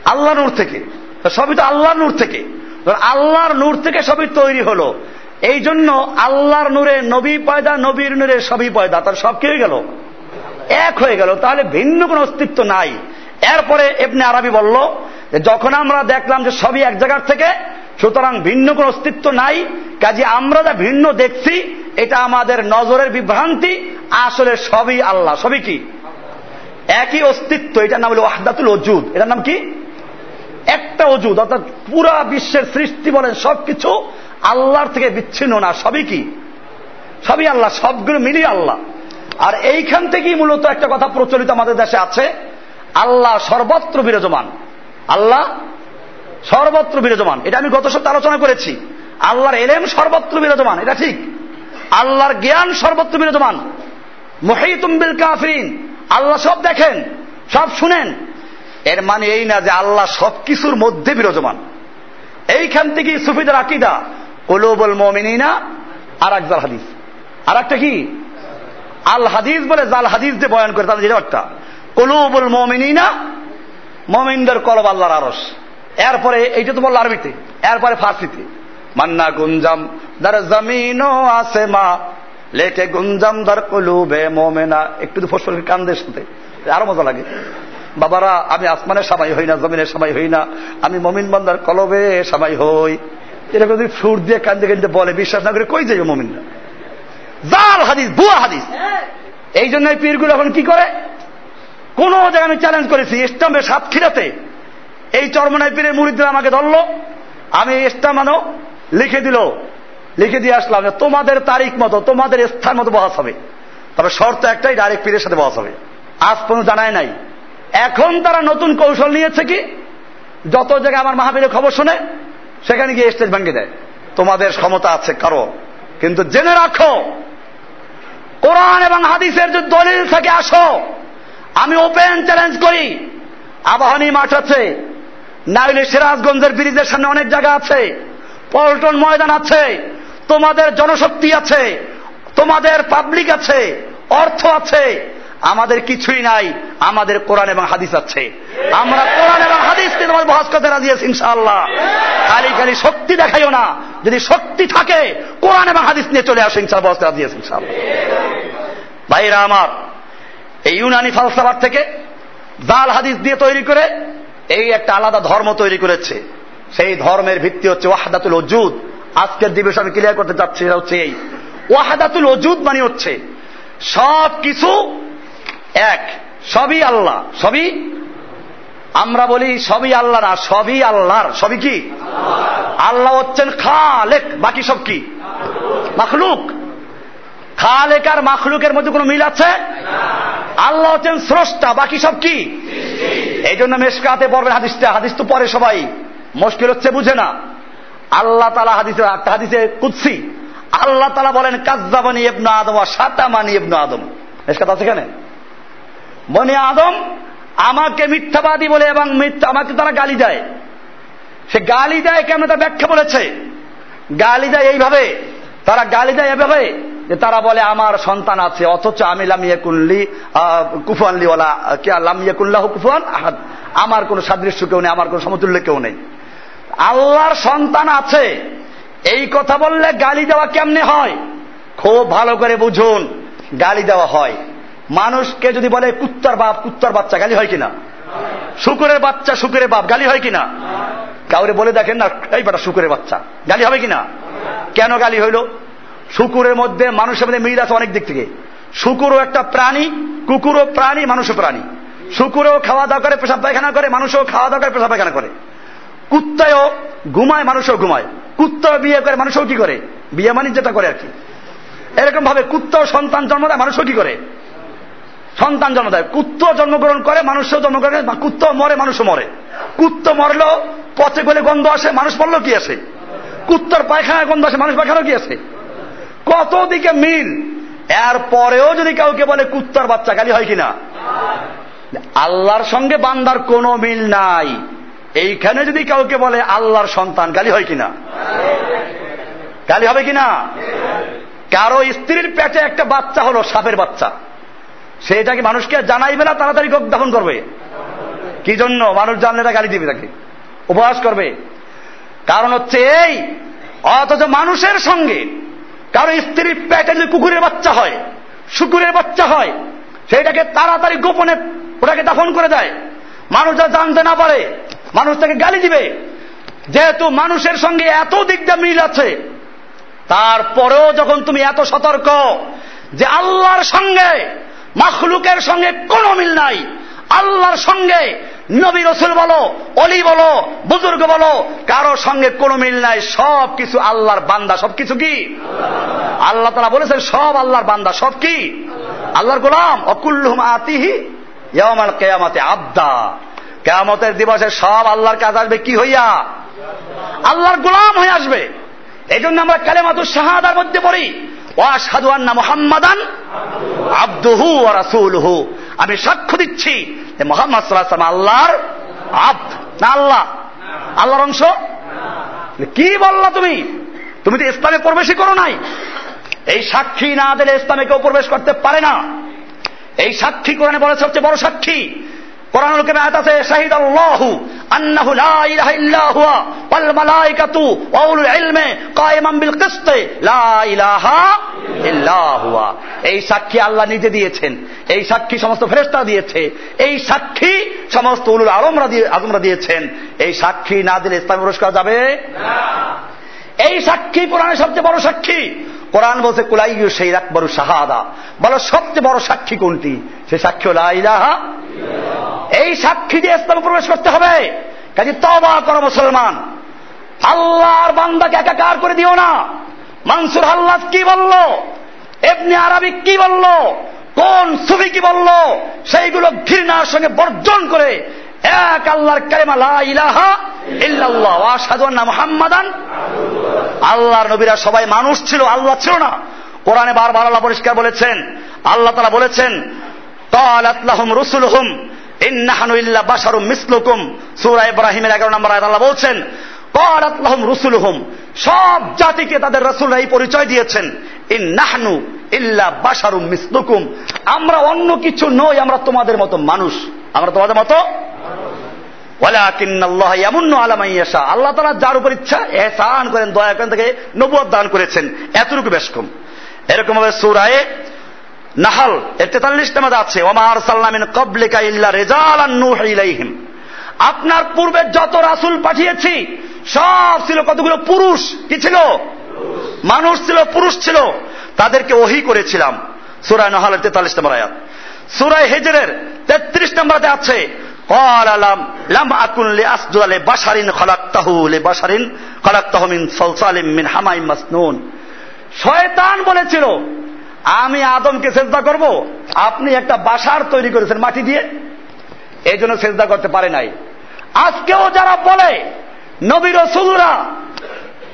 আল্লাহ নূর থেকে। সবই তো আল্লাহর নূর থেকে। আল্লাহর নূর থেকে সবই তৈরি হলো। এই জন্য আল্লাহর নূরে নবী পয়দা, নবীর নূরে সবই পয়দা। তার সব কি হয়ে গেল? এক হয়ে গেল। তাহলে ভিন্ন কোনো অস্তিত্ব নাই। এরপরে এমনি আরবি বলল যখন আমরা দেখলাম যে সবই এক জায়গার থেকে, সুতরাং ভিন্ন কোন অস্তিত্ব নাই। কাজে আমরা যা ভিন্ন দেখছি, এটা আমাদের নজরের বিভ্রান্তি। আসলে সবই আল্লাহ। সবই কি? একই অস্তিত্ব, এটার নাম হলো ওয়াহদাতুল অজুদ এটার নাম কি? একটা অজুদ অর্থাৎ পুরা বিশ্বের সৃষ্টি বলেন সবকিছু আল্লাহর থেকে বিচ্ছিন্ন না, সবই কি? সবই আল্লাহ, সবগুলো মিলিয়ে আল্লাহ। আর এইখান থেকেই মূলত একটা কথা প্রচলিত আমাদের দেশে আছে, আল্লাহ সর্বত্র বিরাজমান। আল্লাহ সর্বত্র বিরাজমান। এটা আমি গত সপ্তাহে আলোচনা করেছি। আল্লাহর এলেম সর্বত্র বিরাজমান, এটা ঠিক। আল্লাহর জ্ঞান সর্বত্র বিরাজমান। মহিতুম্বিল কাফরিন। আল্লাহ সব দেখেন, সব শুনেন। এর মানে এই না যে আল্লাহ সবকিছুর মধ্যে বিরাজমান। এইখান থেকে সুফিদার আকিদা, কলুবল মমিনা আর এক জাল হাদিস। আর একটা কি? আল হাদিস বলে জাল হাদিস দিয়ে বয়ান করে, তাদের একটা কলুবুল মমিনা মমিনদের কলব আল্লাহর আরস এরপরে এইটা তো বলল আরবিতে, এরপরে ফার্সিতে। মান্না গুঞ্জাম দার জমিন আছে মা লেকে গুঞ্জাম দার কলুবে মোমেনা। একটু ফসল কান্দের সাথে। আরও মজা লাগে। বাবারা, আমি আসমানের সামাই হই না, জমিনের সামাই হই না। আমি মমিন বান্দার কলবে সামাই হই। এরকম যদি সুর দিয়ে কান্দে কান্দে বলে, বিশ্বাস না করে কই যাইব মমিনরা? জাল হাদিস, ভুয়া হাদিস। এই জন্য পীরগুলো এখন কি করে? কোন জায়গায় আমি চ্যালেঞ্জ করেছি, ইসলামের সাতক্ষীরাতে এই চরমনাই পীরের মুড়িদের আমাকে ধরলো। আমি ইসলামানো লিখে দিল। লিখে দিয়ে আসলাম যে তোমাদের তারিখ মতো, তোমাদের স্থান মতো বহাস হবে। তবে শর্ত একটাই ডাইরেক্ট পীরের সাথে বহাস হবে। আজ পর্যন্ত জানায় নাই। এখন তারা নতুন কৌশল নিয়েছে কি? যত জায়গায় আমার মাহাবীরের খবর শুনে, সেখানে গিয়ে স্টেজ ভেঙে দেয়। তোমাদের ক্ষমতা আছে কারও, কিন্তু জেনে রাখো, কোরআন এবং হাদিসের যে দলিল থেকে, আসো। আমি ওপেন চ্যালেঞ্জ করি। আবাহনী মাঠ আছে, নাইলে সিরাজগঞ্জের ব্রিজের সামনে অনেক জায়গা আছে, পল্টন ময়দান আছে তোমাদের জনশক্তি আছে, তোমাদের পাবলিক আছে, অর্থ আছে, আমাদের কিছুই নাই, আমাদের কোরআন এবং হাদিস আছে। আমরা কোরআন এবং হাদিস তোমার বহাস করতে রাজি আছি ইনশাআল্লাহ। খালি খালি শক্তি দেখাইও না, যদি শক্তি থাকে, কোরআন এবং হাদিস নিয়ে চলে আসো ইনশাল বহাস রাজি আছি ইনশাআল্লাহ। ভাইরা আমার, এই ইউনানি ফালসাফার থেকে জাল হাদিস দিয়ে তৈরি করে, এই একটা আলাদা ধর্ম তৈরি করেছে। সেই ধর্মের ভিত্তি হচ্ছে ওয়াহাদাতুল অজুদ আজকের দিবস আমি ক্লিয়ার করতে চাচ্ছি সেটা হচ্ছে এই। ওয়াহাদাতুল অজুদ মানে হচ্ছে সব কিছু এক সবই আল্লাহ সবই আমরা বলি সবই আল্লাহ না সবই আল্লাহর সবই কি? আল্লাহ হচ্ছেন খালেক বাকি সব কি? মাখলুক। খালেক আর মাখলুকের মধ্যে কোনো মিল আছে? আল্লাহ হচ্ছেন স্রষ্টা বাকি সব কি? এই জন্য মেশকাতে পড়বেন হাদিসটা হাদিস তো পরে সবাই। মুশকিল হচ্ছে বুঝে না। আল্লাহ তালা হাদিসে, একটা হাদিসে কুৎসি আল্লাহ তালা বলেন, কাজ্জাবানি ইবনু আদম আর সাতামানি ইবনু আদম। মেশকাত আছে কেন বনে আদম আমাকে মিথ্যাবাদী বলে এবং মিথ্যা, আমাকে তারা গালি দেয়। সে গালি দেয় কেন তা ব্যাখ্যা বলেছে? গালি দেয় এইভাবে, তারা গালি দেয় এভাবে যে তারা বলে, আমার সন্তান আছে, অথচ আমি লামিয়া কুনলি কুফানলি ওলা কে লামিয়া কুল্লাহ কুফান আহাদ। আমার কোনো সাদৃশ্য কেউ নেই, আমার কোনো সমতুল্য কেউ নেই। আল্লাহর সন্তান আছে। এই কথা বললে গালি দেওয়া কেমনে হয়? খুব ভালো করে বুঝুন, গালি দেওয়া হয়। মানুষকে যদি বলে, কুত্তার বাপ, কুত্তার বাচ্চা, গালি হয় কিনা? শুকুরের বাচ্চা, শুকুরের বাপ, গালি হয় কিনা? কাউরে বলে দেখেন না, এই বেটা শুকুরের বাচ্চা, গালি হবে কিনা? কেন গালি হইল? শুকুরের মধ্যে, মানুষের মধ্যে মিল আছে অনেক দিক থেকে। শুকুরও একটা প্রাণী, কুকুরও প্রাণী, মানুষও প্রাণী। শুকুরও খাওয়া দাওয়া করে পেশাব পায়খানা করে, মানুষও খাওয়া দাওয়া করে পেশাব পায়খানা করে। কুত্তায়ও ঘুমায়, মানুষও ঘুমায়। কুত্তাও বিয়ে করে, মানুষও কি করে? বিয়ে যেটা করে আর কি। এরকম ভাবে কুত্তাও সন্তান জন্ম দেয়, মানুষও কি করে? সন্তান জন্ম দেয়। কুত্ত জন্মগ্রহণ করে, মানুষও জন্মগ্রহণ করে কুত্ত মরে, মানুষও মরে। কুত্ত মরলো পচে গলে গন্ধ আসে, মানুষ মরলো কি আসে? কুত্তর পায়খানায় গন্ধ আসে, মানুষ পায়খানা কি আছে কত দিকে মিল? এর পরেও যদি কাউকে বলে কুত্তার বাচ্চা গালি হয় কিনা? আল্লাহর সঙ্গে বান্দার কোনো মিল নাই। এইখানে যদি কাউকে বলে আল্লাহর সন্তান, গালি হয় কিনা? গালি হবে কিনা? কারও স্ত্রীর পেটে একটা বাচ্চা হলো, সাপের বাচ্চা। সেটাকে মানুষকে জানাইবে না, তাড়াতাড়ি দাফন করবে। কি জন্য? মানুষ জানলে এটা গালি দিবে তাকে। উপহাস করবে। কারণ হচ্ছে এই, অথচ মানুষের সঙ্গে কারও স্ত্রীর পেটে যদি কুকুরের বাচ্চা হয়, শুকুরের বাচ্চা হয়, সেইটাকে তাড়াতাড়ি গোপনে ওটাকে দাফন করে দেয়। মানুষ যা জানতে না পারে মানুষ তাকে গালি দিবে। যেহেতু মানুষের সঙ্গে এত দিকটা মিল আছে, তারপরেও যখন তুমি এত সতর্ক যে আল্লাহর সঙ্গে, মাখলুকের সঙ্গে কোনো মিল নাই, আল্লাহর সঙ্গে নবী রসুল বলো, অলি বলো, বুজুর্গ বলো, কারও সঙ্গে কোনো মিল নাই, সব কিছু আল্লাহর বান্দা, সব কিছু কি? আল্লাহ তারা বলেছেন, সব আল্লাহর বান্দা, সব কি? আল্লাহর গোলাম। অকুল্লুম আতিহি কেয়ামাতে আবদা। কেয়ামতের দিবসে সব আল্লাহর কাজ আসবে কি হইয়া? আল্লাহর গোলাম হয়ে আসবে। এই জন্য আমরা কালেমাতুর শাহাদার মধ্যে পড়ি ওয়াসাদু আন্না মোহাম্মদান আব্দুহু রাসূলুহু। আমি সাক্ষ্য দিচ্ছি যে মোহাম্মদ সাল্লাল্লাহু আল্লাহর আব্দ না আল্লাহ। আল্লাহর অংশ? কি বললা তুমি? তুমি তো ইসলামে প্রবেশই করো নাই। এই সাক্ষী না দিলে ইসলামে কেউ প্রবেশ করতে পারে না। এই সাক্ষী কোরআনে বলে সবচেয়ে বড় সাক্ষী এই সাক্ষী আল্লাহ নিজে দিয়েছেন, এই সাক্ষী সমস্ত ফেরেশতা দিয়েছে, এই সাক্ষী সমস্ত উলুল আলমরা দিয়ে দিয়েছেন। এই সাক্ষী না দিলে পুরস্কার যাবে এই সাক্ষী কোরআনের সবচেয়ে বড় সাক্ষী। কোরআন বলছে, কুলাইয়ু সেই আকবর শাহাদা। বলো, সবচেয়ে বড় সাক্ষী কোনটি? সে সাক্ষী হল এই সাক্ষী দিয়ে ইসলাম প্রবেশ করতে হবে। কাজে তবা করো মুসলমান। আল্লাহর বান্দাকে একাকার করে দিও না। মানসুর হাল্লাদ কি বলল? এমনি আরবিক কি বলল? কোন ছবি কি বলল? সেইগুলো ঘৃণার সঙ্গে বর্জন করে এক আল্লাহর কালেমা ইলাহা ইল্লাল্লাহ আল্লাহর নবীরা সবাই মানুষ ছিল, আল্লাহ ছিল না। কোরআনে বারবার আল্লাহ পরিষ্কার বলেছেন, আল্লাহ তারা বলেছেন, কালাত রসুল হুম আল্লাহ বলছেন রসুল হুম সব জাতিকে তাদের রসুলরা পরিচয় দিয়েছেন। ইন ইল্লা বাসারুম মিসলুকুম। আমরা অন্য কিছু নই, আমরা তোমাদের মতো মানুষ। আমরা তোমাদের মতো আল্লাহ তারা যার উপর ইচ্ছা, এহসান করেন, দয়া করেন, তাকে নবুয় দান করেছেন। এতটুকু বেশ কম। এরকম ভাবে সুরায় নাহাল এর তেতাল্লিশ নামাজ আছে ওমার সাল্লামিন কবলিকা ইল্লা রেজাল নুহ আপনার পূর্বে যত রাসুল পাঠিয়েছি, সব ছিল কতগুলো? পুরুষ। কি ছিল? মানুষ ছিল, পুরুষ ছিল। তাদেরকে ওহি করেছিলাম। সুরায় নহালের তেতাল্লিশ নম্বর আয়াত। সুরায় হেজরের তেত্রিশ নম্বর আছে শয়তান বলেছিল আমি আদমকে চেষ্টা করব। আপনি একটা বাসার তৈরি করেছেন মাটি দিয়ে। এই জন্য চেষ্টা করতে পারে নাই। আজকেও যারা বলে নবী রসুলরা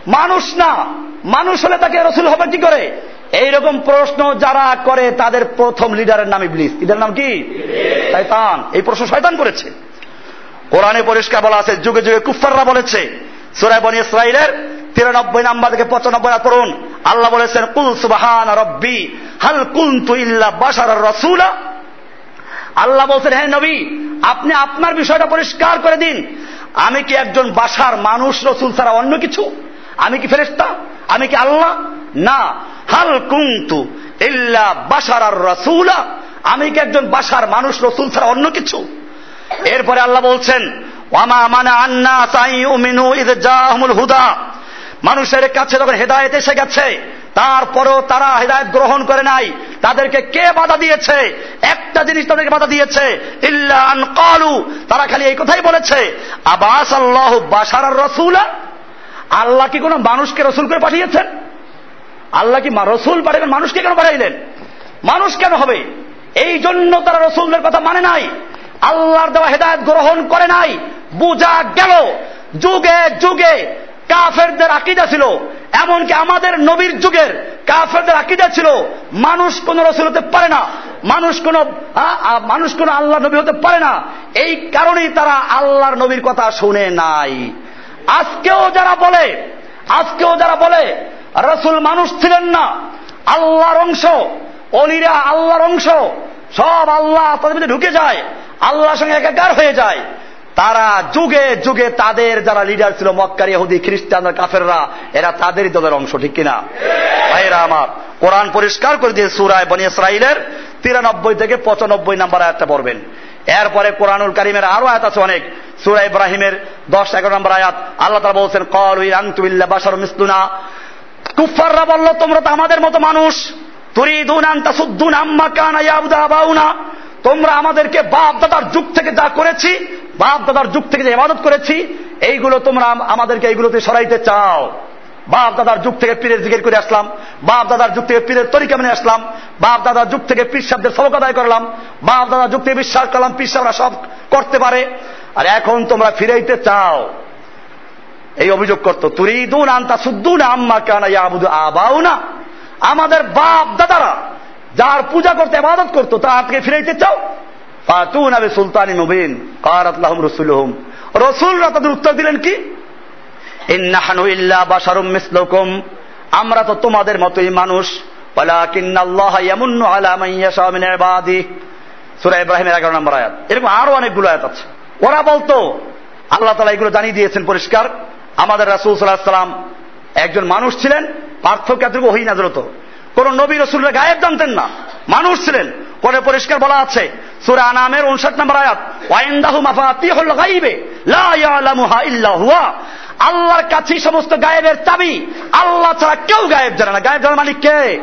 মানুষ না মানুষ হলে তাকে রসুল হবে কি করে? এইরকম প্রশ্ন যারা করে তাদের প্রথম লিডারের নাম ইবলিস। এটার নাম কি? শয়তান। এই প্রশ্ন শয়তান করেছে। কোরআনে পরিষ্কার বলা আছে যুগে যুগে কুফাররা বলেছে সুরাই বনি ইসরাইলের তিরানব্বই নাম্বার থেকে পঁচানব্বই পড়ুন। আল্লাহ বলেছেন, কুল সুবাহান রব্বি, হাল কুন্তু ইল্লা বাসার রসুলা। আল্লাহ বলছেন হ্যাঁ নবী, আপনি আপনার বিষয়টা পরিষ্কার করে দিন। আমি কি একজন বাসার মানুষ, রসুল ছাড়া অন্য কিছু? আমি কি ফেরেস্তা আমি কি আল্লাহ? না। হাল কুন্তু ইল্লা বাসার আর রসুলা। আমি কি একজন বাসার মানুষ, রসুল ছাড়া অন্য কিছু? এরপরে আল্লাহ বলছেন ওয়ামা মানে আন্না সাই উমিনু ইদ হুদা। মানুষের কাছে যখন হেদায়ত এসে গেছে, তারপরেও তারা হেদায়ত গ্রহণ করে নাই। তাদেরকে কে বাধা দিয়েছে? একটা জিনিস তাদেরকে বাধা দিয়েছে ইল্লান কালু। তারা খালি এই কথাই বলেছে আবাস আল্লাহ বাসার রসুলা। আল্লাহ কি কোনো মানুষকে রসুল করে পাঠিয়েছেন? আল্লাহ কি রসুল পাঠাবেন মানুষকে কেন পাঠাইলেন? মানুষ কেন হবে? এই জন্য তারা রসুলদের কথা মানে নাই। আল্লাহর দেওয়া হেদায়ত গ্রহণ করে নাই। বুঝা গেল, যুগে যুগে কাফেরদের আকিদা ছিল। এমনকি আমাদের নবীর যুগের কাফেরদের আকিদা ছিল, মানুষ কোন রসুল হতে পারে না, মানুষ কোন মানুষ কোন আল্লাহ নবী হতে পারে না। এই কারণেই তারা আল্লাহর নবীর কথা শুনে নাই। আজকেও যারা বলে, আজকেও যারা বলে, রসুল মানুষ ছিলেন না, আল্লাহর অংশ, অলিরা আল্লাহর অংশ, সব আল্লাহ তাদের মধ্যে ঢুকে যায়, আল্লাহর সঙ্গে একাকার হয়ে যায়। তারা যুগে যুগে তাদের যারা লিডার ছিল, মক্কার ইহুদি খ্রিস্টানরা কাফেররা, এরা তাদেরই দলের অংশ, ঠিক কিনা? ভাইরা আমার, কোরআন পরিষ্কার করে দিয়ে সুরায় বনি ইসরাইলের তিরানব্বই থেকে পঁচানব্বই নাম্বার আয়াতটা পড়বেন। এরপরে কোরআনুল কারিমের আরও আয়াত আছে অনেক। সুরা ইব্রাহিমের দশ এগারো নম্বর আয়াত, আল্লাহ তারা বলছেন, কল আংতুবিল্লা বাসার মিস্তুনা কুফাররা বলল, তোমরা তো আমাদের মতো মানুষ। তোমরা আমাদেরকে বাপ দাদার যুগ থেকে যা করেছি বাপ দাদার যুগ থেকে যে ইবাদত করেছি, এইগুলো তোমরা আমাদেরকে এইগুলোতে সরাইতে চাও। বাপ দাদার যুগ থেকে পীরের জিগের করে আসলাম। বাপ দাদার যুগ থেকে পীরের তরিকা মেনে আসলাম। বাপ দাদার যুগ থেকে পীর সাহেবদের সবক আদায় করলাম। বাপ দাদার যুগ থেকে বিশ্বাস করলাম, পীর সব করতে পারে। আর এখন তোমরা ফিরাইতে চাও। এই অভিযোগ করতো, তুরিদুন আন্তা সুদ্দুন আম্মা কানা ইয়াবুদু আবাউ না আমাদের বাপ দাদারা যার পূজা করতে, ইবাদত করতো তা আজকে ফিরাইতে চাও? সুলতানি রসুলরা তাদের উত্তর দিলেন কি? আমরা তো তোমাদের মতোই মানুষ। আলা ইয়াশা ইবাদি সূরা ইব্রাহিমের 11 নম্বর আয়াত। এরকম আরও অনেকগুলো আয়াত আছে। ওরা বলতো, আল্লাহ তাআলা এগুলো জানিয়ে দিয়েছেন পরিষ্কার। আমাদের রাসূল সাল্লাল্লাহু সাল্লাম একজন মানুষ ছিলেন, পার্থক্য এতটুকু নাযিল কোন নবী রসুলরা গায়েব জানতেন না। মানুষ ছিলেন। কোনে পরিষ্কার বলা আছে? সুরা আনামের উনষাট নম্বর আয়াত, ওয়াইন্দাহু মাফাতিহুল গাইবে, লা ইয়ালামুহা ইল্লা হুয়া। আল্লাহর কাছেই সমস্ত গায়েবের চাবি, আল্লাহ ছাড়া কেউ গায়েব জানে না। গায়েব জানার মালিক কে?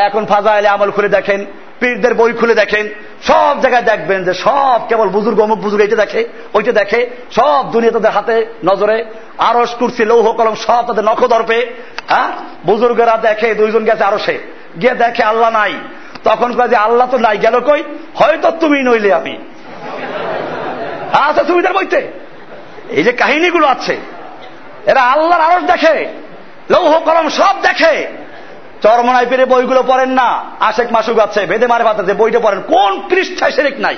এখন ফাজাইলে আমল খুলে দেখেন, পীরদের বই খুলে দেখেন, সব জায়গায় দেখবেন যে সব কেবল বুজুর্গ, অমুক বুজুর্গ এইটা দেখে, ওইটা দেখে, সব দুনিয়া তাদের হাতে নজরে আরস কুর্সি, লৌহ, কলম সব তাদের নখ দর্পে হ্যাঁ? বুজুর্গেরা দেখে, দুইজন গেছে আরও সে গিয়ে দেখে আল্লাহ নাই। তখন কয় যে আল্লাহ তো নাই, গেল কই? হয়তো তুমি নইলে আমি। আচ্ছা তুমি তার বইতে। এই যে কাহিনীগুলো আছে, এরা আল্লাহর আরস দেখে, লৌহ কলম সব দেখে। চরমনায় পেরে বইগুলো পড়েন না, আশেক মাসুক আছে, বেদে মারে পাতাতে বইটা পড়েন। কোন পৃষ্ঠায় সেরেক নাই?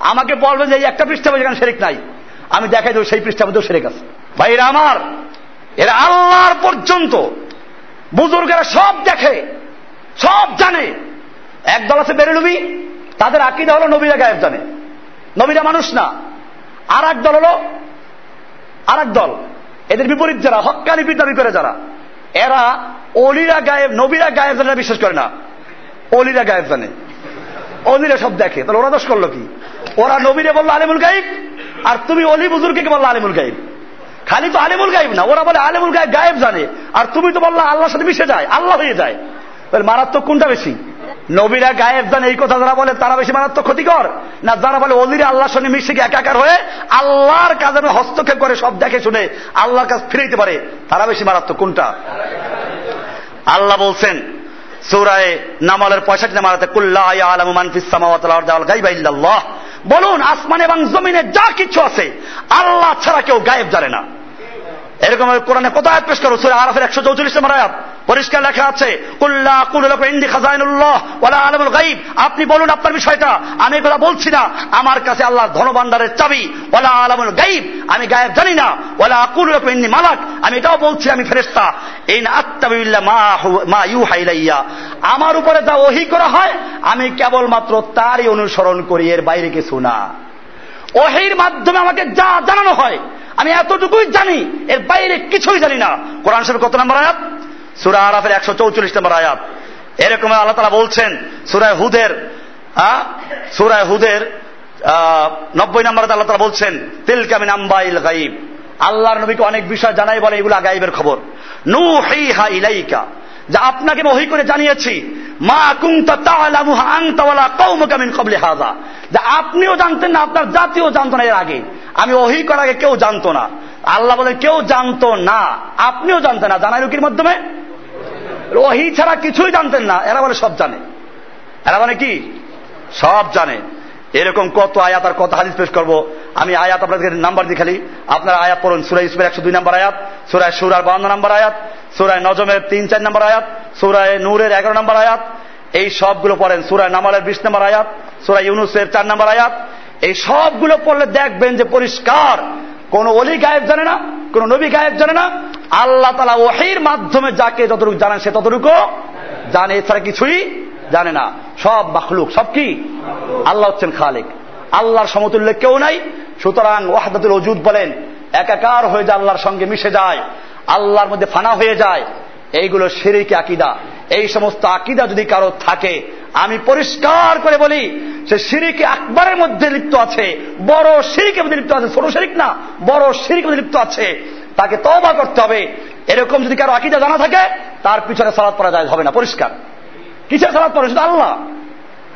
আমাকে বলবেন যে এই একটা পৃষ্ঠা যেখানে সেরেক নাই। আমি দেখাই দেবো, সেই পৃষ্ঠার মধ্যেও সেরেক আছে। ভাইরা আমার, এরা আল্লাহর পর্যন্ত, বুজুর্গেরা সব দেখে, সব জানে। একদল আছে বেরেলুবি তাদের আকিদা হলো নবীরা গায়েব জানে। নবীরা মানুষ না। আর এক দল হলো আর দল। এদের বিপরীত যারা হকানি দাবি করে যারা, এরা অলিরা গায়েব, নবীরা গায়েব জানে বিশ্বাস করে না। অলিরা গায়েব জানে। অলিরা সব দেখে। তাহলে ওরা দোষ করল কি? ওরা নবীরে বলল, আলিমুল গাইব আর তুমি অলি বুজুর্গকে বলল, আলিমুল গাইব খালি তো আলিমুল গাইব না, ওরা বলে, আলিমুল গাইব গায়েব জানে। আর তুমি তো বলল, আল্লাহর সাথে মিশে যায়, আল্লাহ হয়ে যায়। তাহলে মারাত্মক কোনটা বেশি? নবীরা গায়েব জানে এই কথা যারা বলে, তারা বেশি মারাত্মক ক্ষতিকর। না, যারা বলে অলিরা আল্লাহর সঙ্গে মিশে গিয়ে একাকার হয়ে আল্লাহর কাজে হস্তক্ষেপ করে সব দেখে শুনে আল্লাহর কাজ ফিরাইতে পারে, তারা বেশি মারাত্মক। কোনটা? আল্লাহ বলছেন, সৌরায় নামালের পঁয়ষট্টি নামালাতে কুল্লাহ বলুন, আসমান এবং জমিনে যা কিছু আছে, আল্লাহ ছাড়া কেউ গায়েব জানে না। এরকম কোরআনে আয়াত পেশ করো? সুরে আরাফের একশো চৌচল্লিশ নম্বর আয়াত। পরিষ্কার লেখা আছে আপনি বলুন আপনার বিষয়টা। আমি এগুলা বলছি না। আমার কাছে আল্লাহর ধনভাণ্ডারের চাবি, ওয়ালা আলমুল গাইব আমি গায়েব জানি না। ওয়ালা আকুল্লাহ ইন্দি মালাক। আমি এটাও বলছি, আমি ফেরেস্তা এই না আত্মাবিল্লা মা ইউ হাইলাইয়া আমার উপরে যা ওহি করা হয়, আমি কেবলমাত্র তারই অনুসরণ করি, এর বাইরে কিছু না। ওহির মাধ্যমে আমাকে যা জানানো হয়, আমি এতটুকুই জানি, এর বাইরে কিছুই জানি না। কোরআন শরীফ কত নম্বর আয়াত? সুরা আরাফের একশো চৌচল্লিশ নম্বর আয়াত। এরকম আল্লাহ তালা বলছেন সুরায় হুদের সুরায় হুদের নব্বই নম্বরে আল্লাহ তালা বলছেন তিল কামিন আম্বাইল গাইব আল্লাহর নবীকে অনেক বিষয় জানাই বলে এগুলো গাইবের খবর। নু হি হা ইলাইকা। যা আপনাকে আমি ওহি করে জানিয়েছি, মা হাযা। যা আপনিও জানতেন না, আপনার জাতিও জানতো না এর আগে। আমি ওহি করার আগে কেউ জানতো না। আল্লাহ বলেন, কেউ জানতো না, আপনিও জানতেন না। জানাই রুকির মাধ্যমে ওহি ছাড়া কিছুই জানতেন না। এরা বলে সব জানে। এরা মানে কি? সব জানে। এরকম কত আয়াত আর কত হাদিস পেশ করব। আমি আয়াত আপনাদের নাম্বার দিয়ে খালি। আপনার আয়াত পড়ুন। সুরাই ইসমের একশো দুই নম্বর আয়াত সুরায় সুরার বান্ন নম্বর আয়াত সুরায় নজমের তিন চার নম্বর আয়াত সুরায় নূরের এগারো নম্বর আয়াত, এই সবগুলো পড়েন। সুরায় নামালের বিশ নম্বর আয়াত সুরায় ইউনুসের চার নম্বর আয়াত। এই সবগুলো পড়লে দেখবেন যে পরিষ্কার। কোন অলি গায়েব জানে না, কোন নবী গায়েব জানে না আল্লাহ তালা ওহির মাধ্যমে যাকে যতটুকু জানেন সে ততটুকু জানে, এছাড়া কিছুই জানে না। সব মাখলুক, সব কি? আল্লাহ হচ্ছেন খালেক। আল্লাহর সমতুল্য কেউ নাই। সুতরাং ওয়াহাদাতুল ওজুদ বলেন, একাকার হয়ে যায় আল্লাহর সঙ্গে মিশে যায়, আল্লাহর মধ্যে ফানা হয়ে যায়। এইগুলো শিরিক আকিদা। এই সমস্ত আকিদা যদি কারও থাকে, আমি পরিষ্কার করে বলি, সে শিরিকে আকবরের মধ্যে লিপ্ত আছে। বড় শিরিকের মধ্যে লিপ্ত আছে, ছোট শিরিক না, বড় শিরিকের মধ্যে লিপ্ত আছে। তাকে তবা করতে হবে। এরকম যদি কারও আকিদা জানা থাকে, তার পিছনে সালাদ পড়া যায় হবে না, পরিষ্কার। কিসের সালাদ পড়ে? শুধু আল্লাহ।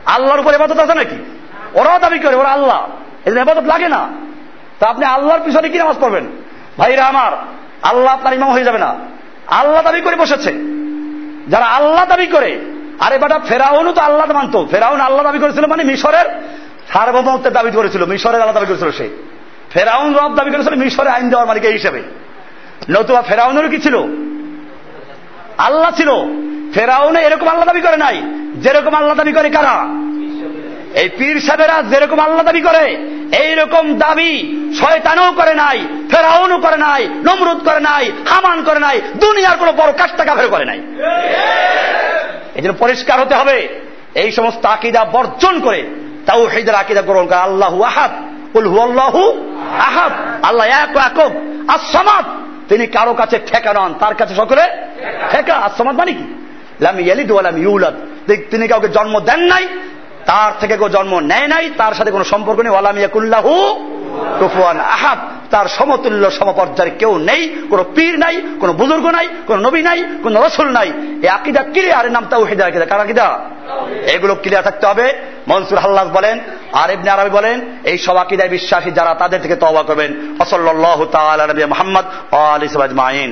আল্লাহর উপর এবাদত আছে নাকি? ওরাও দাবি করে, ওরা আল্লাহ। এদের এবাদত লাগে না। তা আপনি আল্লাহর পিছনে কি নামাজ পড়বেন? ভাইরা আমার, আল্লাহ আপনার ইমাম হয়ে যাবে না। আল্লাহ দাবি করে বসেছে। যারা আল্লাহ দাবি করে, আরে বেটা, ফেরাউনও তো আল্লাহ মানত। ফেরাউন আল্লাহ দাবি করেছিল মানে মিশরের সার্বভৌমত্বের দাবি করেছিল। মিশরের আল্লাহ দাবি করেছিল সে। ফেরাউন রব দাবি করেছিল মিশরে আইন দেওয়ার মালিক এই হিসেবে। নতুবা ফেরাউনেরও কি ছিল? আল্লাহ ছিল। ফেরাউনে এরকম আল্লাহ দাবি করে নাই। যেরকম আল্লাহ দাবি করে কারা? এই পীর সাহেবেরা যেরকম আল্লাহ দাবি করে, এইরকম দাবি শয়তানও করে নাই, ফেরাউনও করে নাই, নমরুদ করে নাই, হামান করে নাই, দুনিয়ার কোনো বড় কাজটা কাফের করে নাই। এই জন্য পরিষ্কার হতে হবে, এই সমস্ত আকিদা বর্জন করে তাও হেদের আকিদা গ্রহণ করে। আল্লাহু আহাদ আল্লাহু আহাদ। আল্লাহ এক একক। আসমাদ তিনি কারও কাছে ঠেকা নন, তার কাছে সকলে ঠেকা। আর সমাজ মানে কি? তিনি কাউকে জন্ম দেন নাই তার থেকে কেউ জন্ম নেয় নাই, তার সাথে কোনো সম্পর্ক নেই। ওয়ালাম ইয়াকুল্লাহু কুফুয়ান আহাদ। তার সমতুল্য সমপর্যায়ের কেউ নেই, কোনো পীর নাই, কোনো বুজুর্গ নাই, কোনো নবী নাই, কোনো রসুল নাই। এই আকিদা ক্লিয়ার নাম তাও হেদা আকিদা। কার আকিদা? এগুলো ক্লিয়ার থাকতে হবে। মনসুর হাল্লাস বলেন আর ইবনে আরবি বলেন, এই সব আকিদায় বিশ্বাসী যারা তাদের থেকে তওবা করবেন। ওসল্লাহ তাআলা নবী মুহাম্মদ আজমাইন।